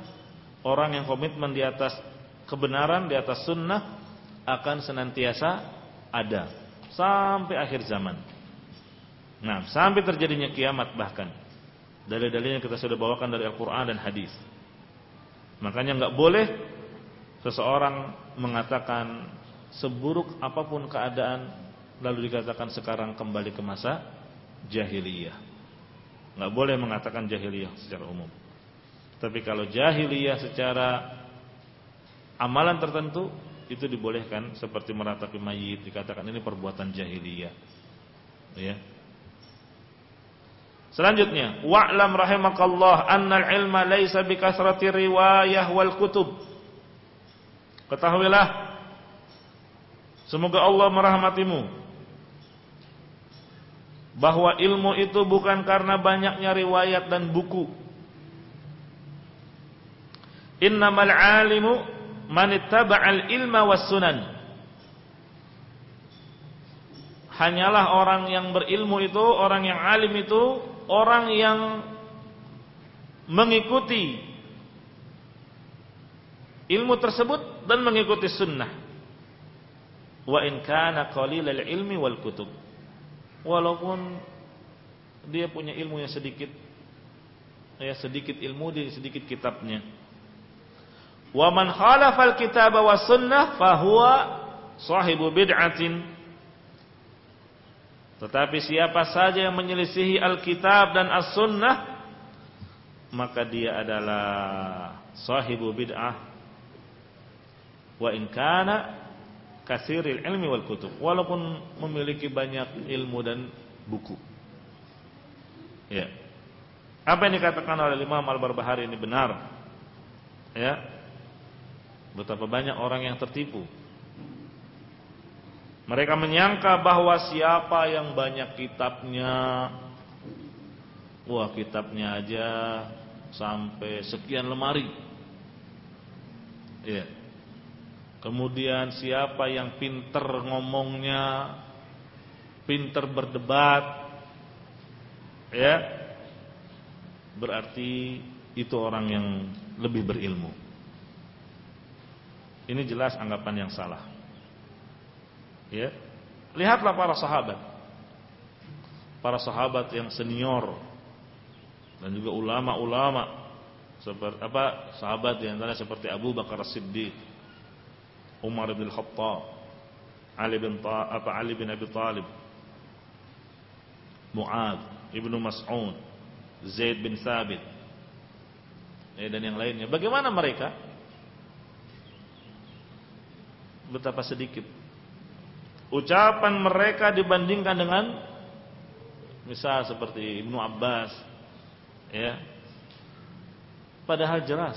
orang yang komitmen di atas kebenaran, di atas sunnah akan senantiasa ada sampai akhir zaman. Nah, sampai terjadinya kiamat bahkan. Dalil-dalilnya kita sudah bawakan dari Al-Qur'an dan hadis. Makanya enggak boleh seseorang mengatakan seburuk apa pun keadaan lalu dikatakan sekarang kembali ke masa jahiliyah. Enggak boleh mengatakan jahiliyah secara umum. Tapi kalau jahiliyah secara amalan tertentu itu dibolehkan seperti meratapi mayit dikatakan ini perbuatan jahiliyah. Ya. Selanjutnya, wa'lam rahimakallah annal ilma laisa bikasrati riwayah wal kutub. Ketahuilah semoga Allah merahmatimu bahwa ilmu itu bukan karena banyaknya riwayat dan buku. Innamal alimu man ittaba'al ilma was sunan. Hanyalah orang yang berilmu itu, orang yang alim itu, orang yang mengikuti ilmu tersebut dan mengikuti sunnah. Wa in kana qalilal ilmi wal kutub. Walaupun dia punya ilmu yang sedikit ya sedikit ilmu di sedikit kitabnya Wa man khalafa al-kitab wa sunnah fahuwa sahibu bid'atin. Tetapi siapa saja yang menyelisihi Alkitab dan As-Sunnah maka dia adalah sahibu bid'ah wa in kana kasiril ilmi wal kutub walaupun memiliki banyak ilmu dan buku. Ya. Apa yang dikatakan oleh Imam Al-Barbahari ini benar. Ya. Betapa banyak orang yang tertipu. Mereka menyangka bahwa siapa yang banyak kitabnya, wah kitabnya aja sampai sekian lemari. Ya. Kemudian siapa yang pinter ngomongnya, pinter berdebat, ya, berarti itu orang yang lebih berilmu. Ini jelas anggapan yang salah. Ya. Lihatlah para sahabat. Para sahabat yang senior dan juga ulama-ulama seperti apa sahabat di antara seperti Abu Bakar Siddiq, Umar bin Khattab, Ali bin Ta, apa Ali bin Abi Talib, Muad, Ibnu Mas'ud, Zaid bin Thabit, ya, dan yang lainnya. Bagaimana mereka? Betapa sedikit ucapan mereka dibandingkan dengan misal seperti Ibnu Abbas ya. Padahal jelas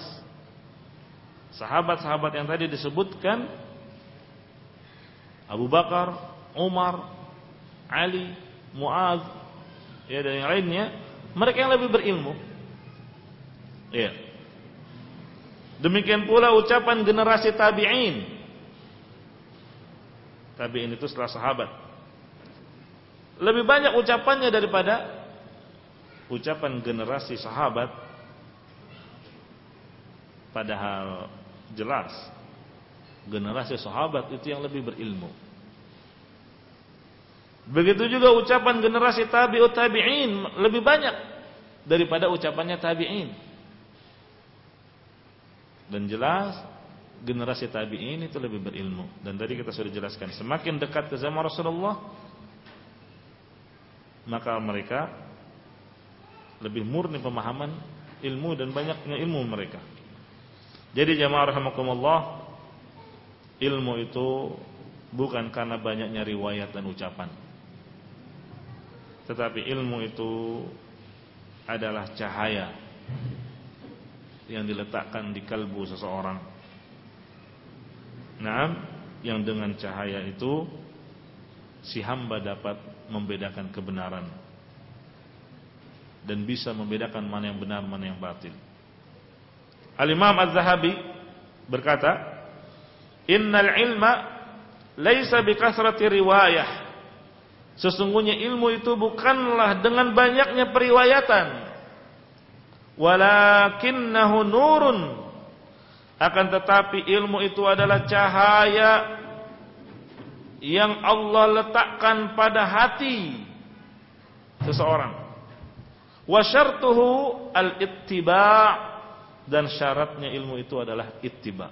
sahabat-sahabat yang tadi disebutkan Abu Bakar, Umar, Ali, Muaz ya dan yang lainnya mereka yang lebih berilmu. Ya. Demikian pula ucapan generasi tabi'in tabi'in itu setelah sahabat. Lebih banyak ucapannya daripada ucapan generasi sahabat. Padahal jelas generasi sahabat itu yang lebih berilmu. Begitu juga ucapan generasi tabi'ut tabi'in lebih banyak daripada ucapannya tabi'in. Dan jelas generasi tabi'in itu lebih berilmu. Dan tadi kita sudah jelaskan semakin dekat ke zaman Rasulullah maka mereka lebih murni pemahaman ilmu dan banyaknya ilmu mereka. Jadi jamaah rahimakumullah ilmu itu bukan karena banyaknya riwayat dan ucapan. Tetapi ilmu itu adalah cahaya yang diletakkan di kalbu seseorang Nah, yang dengan cahaya itu si hamba dapat membedakan kebenaran dan bisa membedakan mana yang benar mana yang batil. Al-Imam Az-Zahabi berkata, "Innal ilma laisa bikasrati riwayah." Sesungguhnya ilmu itu bukanlah dengan banyaknya periwayatan. Walakinnahu nurun akan tetapi ilmu itu adalah cahaya yang Allah letakkan pada hati seseorang. Wa syartuhu al-ittiba' dan syaratnya ilmu itu adalah ittiba,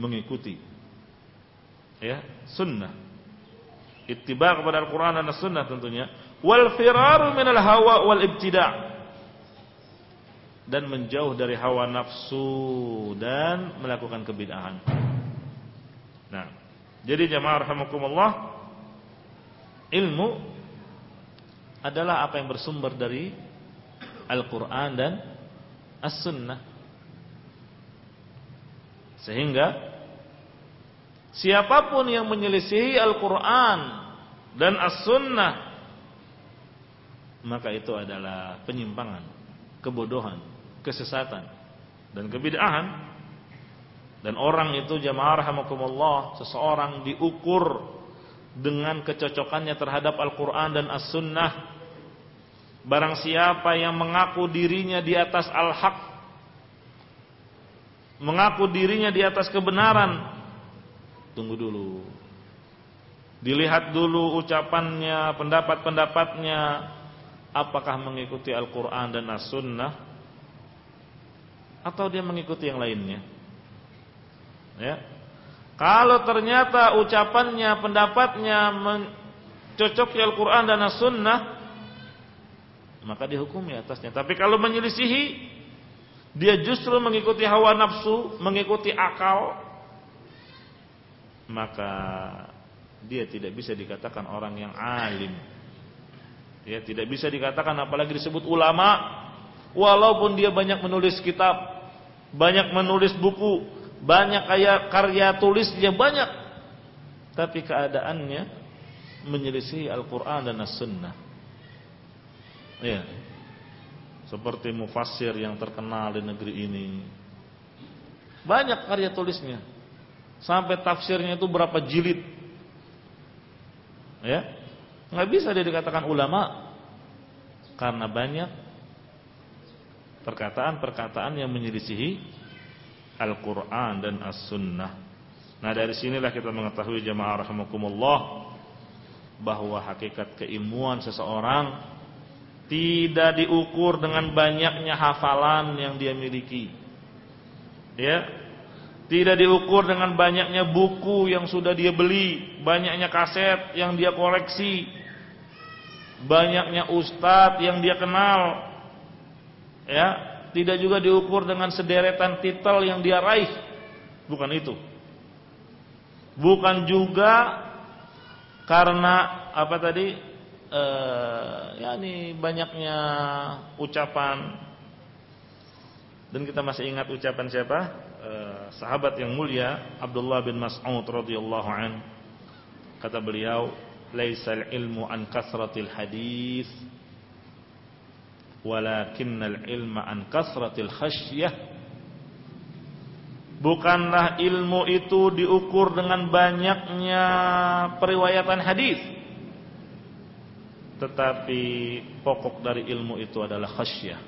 mengikuti. Ya, sunnah. Ittiba kepada Al-Qur'an dan Sunnah tentunya. Wal firaru minal hawa wal ibtida' dan menjauh dari hawa nafsu dan melakukan kebid'ahan. Nah, jadi jamaah rahimakumullah ilmu adalah apa yang bersumber dari Al-Qur'an dan As-Sunnah. Sehingga siapa pun yang menyelisihi Al-Qur'an dan As-Sunnah maka itu adalah penyimpangan, kebodohan kesesatan dan kebid'ahan. Dan orang itu jamaah rahimakumullah seseorang diukur dengan kecocokannya terhadap Al-Qur'an dan As-Sunnah. Barang siapa yang mengaku dirinya di atas al-haq mengaku dirinya di atas kebenaran tunggu dulu. Dilihat dulu ucapannya pendapat-pendapatnya apakah mengikuti Al-Qur'an dan As-Sunnah atau dia mengikuti yang lainnya. Ya. Kalau ternyata ucapannya, pendapatnya mencocoki Al-Qur'an dan As-Sunnah, maka dihukumi atasnya. Tapi kalau menyelisihi, dia justru mengikuti hawa nafsu, mengikuti akal, maka dia tidak bisa dikatakan orang yang alim. Ya, tidak bisa dikatakan apalagi disebut ulama walaupun dia banyak menulis kitab banyak menulis buku, banyak kayak karya tulisnya banyak. Tapi keadaannya menyelisih Al-Qur'an dan As-Sunnah. Ya. Seperti mufassir yang terkenal di negeri ini. Banyak karya tulisnya. Sampai tafsirnya itu berapa jilid. Ya. nggak bisa dia dikatakan ulama karena banyak perkataan-perkataan yang menyelisihi Al-Quran dan As-Sunnah. Nah dari sinilah kita mengetahui jamaah rahimakumullah bahwa hakikat keilmuan seseorang tidak diukur dengan banyaknya hafalan yang dia miliki. Ya. Tidak diukur dengan banyaknya buku yang sudah dia beli, banyaknya kaset yang dia koleksi, banyaknya ustadz yang dia kenal, ya tidak juga diukur dengan sederetan titel yang dia raih. Bukan itu. Bukan juga karena apa tadi? Eh, ya ini banyaknya ucapan dan kita masih ingat ucapan siapa? Eh, sahabat yang mulia Abdullah bin Mas'ud radhiyallahu an. Kata beliau, "Laisal ilmu an kasratil hadis, walakinnal ilma an kasratil khasyah." Bukanlah ilmu itu diukur dengan banyaknya periwayatan hadis. Tetapi pokok dari ilmu itu adalah khasyah.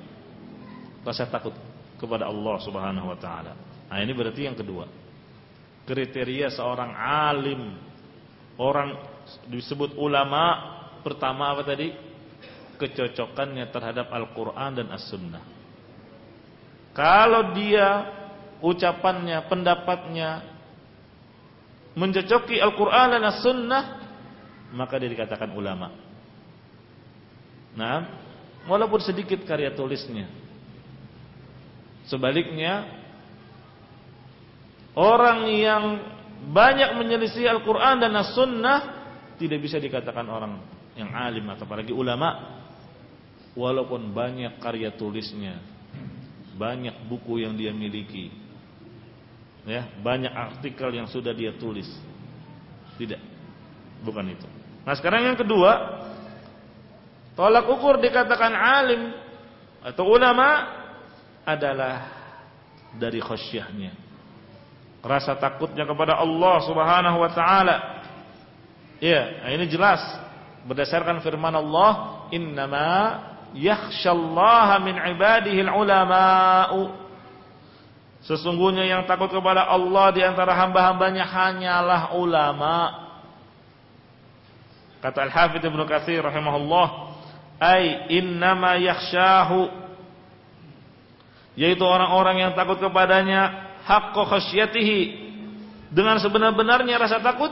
Rasa takut kepada Allah Subhanahu wa taala. Nah, ini berarti yang kedua. Kriteria seorang alim, orang disebut ulama, pertama apa tadi? Kecocokannya terhadap Al-Qur'an dan As-Sunnah. Kalau dia ucapannya, pendapatnya mencocoki Al-Qur'an dan As-Sunnah, maka dia dikatakan ulama. Nah, walaupun sedikit karya tulisnya, Sebaliknya Orang yang banyak menyelisih Al-Quran dan As-Sunnah Tidak bisa dikatakan orang yang alim atau apalagi ulama Walaupun banyak karya tulisnya Banyak buku yang dia miliki ya Banyak artikel yang sudah dia tulis Tidak Bukan itu Nah sekarang yang kedua Tolak ukur dikatakan alim Atau ulama adalah dari khasyahnya. Rasa takutnya kepada Allah Subhanahu wa taala. Ya, ini jelas berdasarkan firman Allah, "Innama yakhsyallaha min ibadihi ulama'u." Sesungguhnya yang takut kepada Allah di antara hamba-hambanya hanyalah ulama. Kata Al-Hafidz Ibnu Katsir rahimahullah, "Ai innama yakhsyahu yaitu orang-orang yang takut kepadanya haqqo khasyatihi dengan sebenar-benarnya rasa takut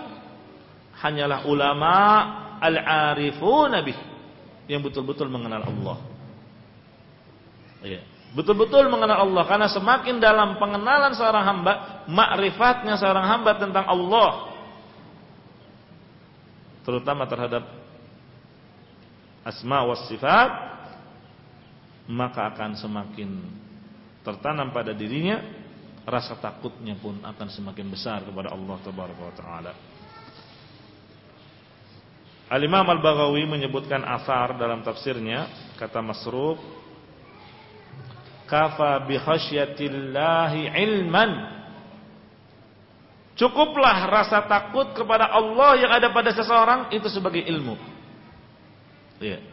hanyalah ulama al-arifun bih yang betul-betul mengenal Allah. Iya. Betul-betul mengenal Allah karena semakin dalam pengenalan seorang hamba, makrifatnya seorang hamba tentang Allah terutama terhadap asma was sifat maka akan semakin tertanam pada dirinya rasa takutnya pun akan semakin besar kepada Allah taala. Al-Imam Al-Baghawi menyebutkan asar dalam tafsirnya kata Masruq kafa bi khasyatillahi ilman Cukuplah rasa takut kepada Allah yang ada pada seseorang itu sebagai ilmu. Iya.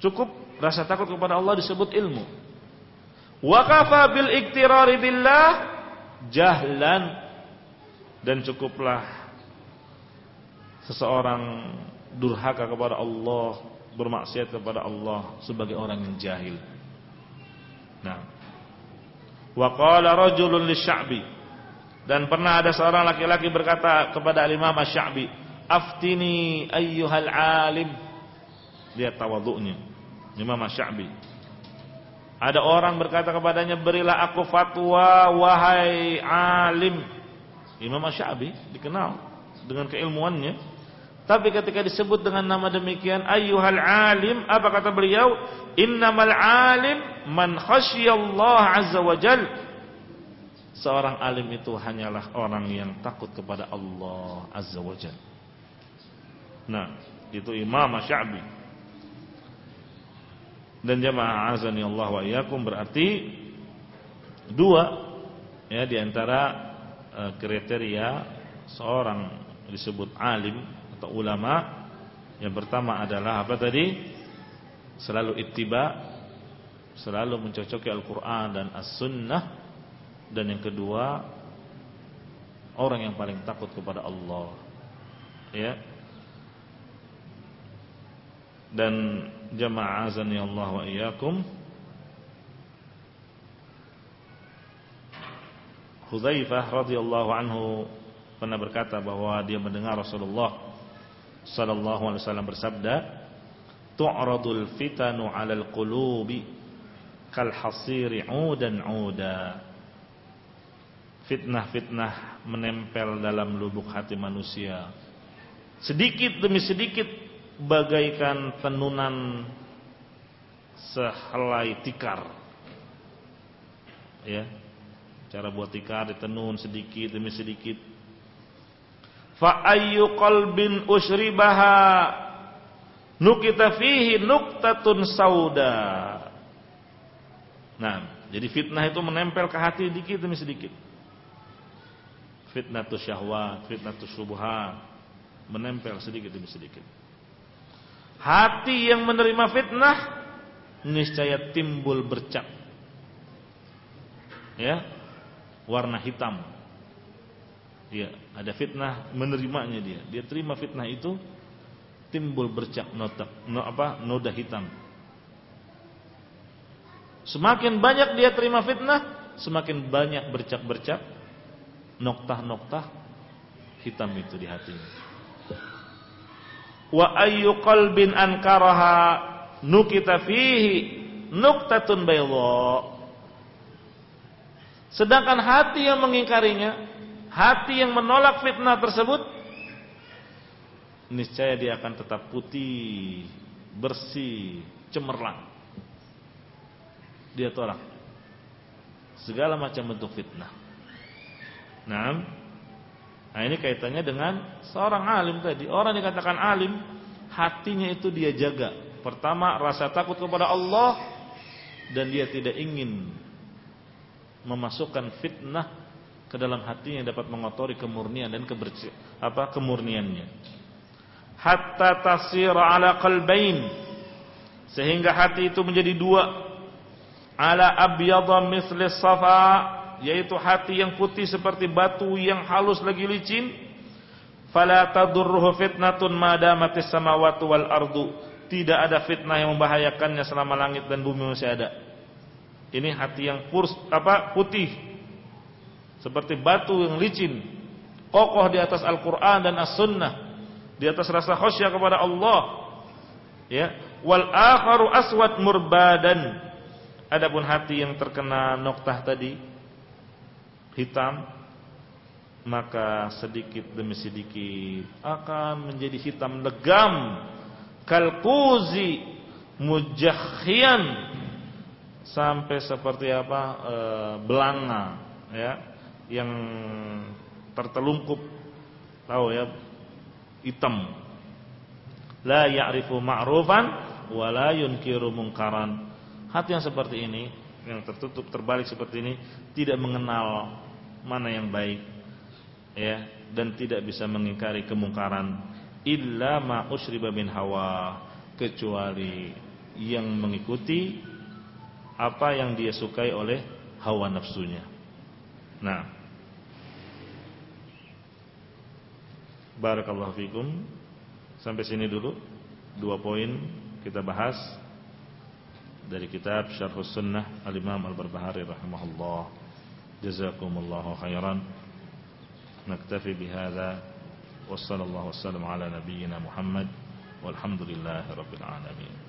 Cukup rasa takut kepada Allah disebut ilmu. Wa kafa bil iktirari billah jahlan dan cukuplah seseorang durhaka kepada Allah, bermaksiat kepada Allah sebagai orang yang jahil. Nah, wa qala rajulun lisya'bi dan pernah ada seorang laki-laki berkata kepada Imam Asy-Sya'bi, "Aftini ayyuhal alim." Lihat tawadhu'nya. Imam Asy-Sya'bi ada orang berkata kepadanya, berilah aku fatwa wahai alim. Imam Syabi dikenal dengan keilmuannya. Tapi ketika disebut dengan nama demikian, ayyuhal alim, apa kata beliau? Innamal alim man khasyiyallah azza wa jal. Seorang alim itu hanyalah orang yang takut kepada Allah azza wa jal. Nah, itu Imam Syabi. Dan jamaah azani Allah wa iyyakum berarti dua ya di antara e, kriteria seorang disebut alim atau ulama yang pertama adalah apa tadi? Selalu ittiba, selalu mencocoki Al-Qur'an dan As-Sunnah dan yang kedua orang yang paling takut kepada Allah. Ya, dan jamaah azani Allah wa iyyakum Hudzaifah radhiyallahu anhu pernah berkata bahwa dia mendengar Rasulullah sallallahu alaihi wasallam bersabda tu'radul fitanu 'alal qulubi kal hasiri 'udan 'uda. Fitnah-fitnah menempel dalam lubuk hati manusia. Sedikit demi sedikit bagaikan tenunan sehelai tikar. Ya. Cara buat tikar ditenun sedikit demi sedikit. Fa ayyu qalbin usribaha nukita fihi nuktatun sauda. Nah, jadi fitnah itu menempel ke hati sedikit demi sedikit. Fitnah tu syahwat, fitnah tu syubhat menempel sedikit demi sedikit. Hati yang menerima fitnah niscaya timbul bercak. Ya. Warna hitam. Ya, ada fitnah menerimanya dia. Dia terima fitnah itu timbul bercak noda, no, apa? noda hitam. Semakin banyak dia terima fitnah, semakin banyak bercak-bercak noktah-noktah hitam itu di hatinya. Wa ayyu qalbin ankaraha nukita fihi nuktatun bayadha. Sedangkan hati yang mengingkarinya, hati yang menolak fitnah tersebut niscaya dia akan tetap putih, bersih, cemerlang. Dia tolak segala macam bentuk fitnah. Nah, nah ini kaitannya dengan seorang alim tadi. Orang dikatakan alim, hatinya itu dia jaga. Pertama, rasa takut kepada Allah dan dia tidak ingin memasukkan fitnah ke dalam hatinya yang dapat mengotori kemurnian dan kebersih apa kemurniannya. Hatta tasir ala qalbain. Sehingga hati itu menjadi dua. Ala abyadha misli safa yaitu hati yang putih seperti batu yang halus lagi licin. Fala tadurruhu fitnatun madamatis samawati wal ardu. Tidak ada fitnah yang membahayakannya selama langit dan bumi masih ada. Ini hati yang purs, apa putih seperti batu yang licin kokoh di atas Al-Qur'an dan As-Sunnah di atas rasa khasyah kepada Allah. Ya wal akharu aswad murbadan. Adapun hati yang terkena noktah tadi hitam maka sedikit demi sedikit akan menjadi hitam legam. Kalkuzi mujahhian sampai seperti apa? E, belanga ya yang tertelungkup tahu ya hitam. La ya'rifu ma'rufan wa la yunkiru munkaran. Hati yang seperti ini yang tertutup terbalik seperti ini tidak mengenal mana yang baik ya dan tidak bisa mengingkari kemungkaran. Illa ma usriba min hawa kecuali yang mengikuti apa yang dia sukai oleh hawa nafsunya. Nah, barakallahu fikum. Sampai sini dulu dua poin kita bahas dari kitab Syarhus Sunnah Al-Imam Al-Barbahari rahimahullah. Jazakumullahu khairan. Naktafi bihadza wa sallallahu wasallam ala nabiyyina Muhammad walhamdulillahi rabbil alamin.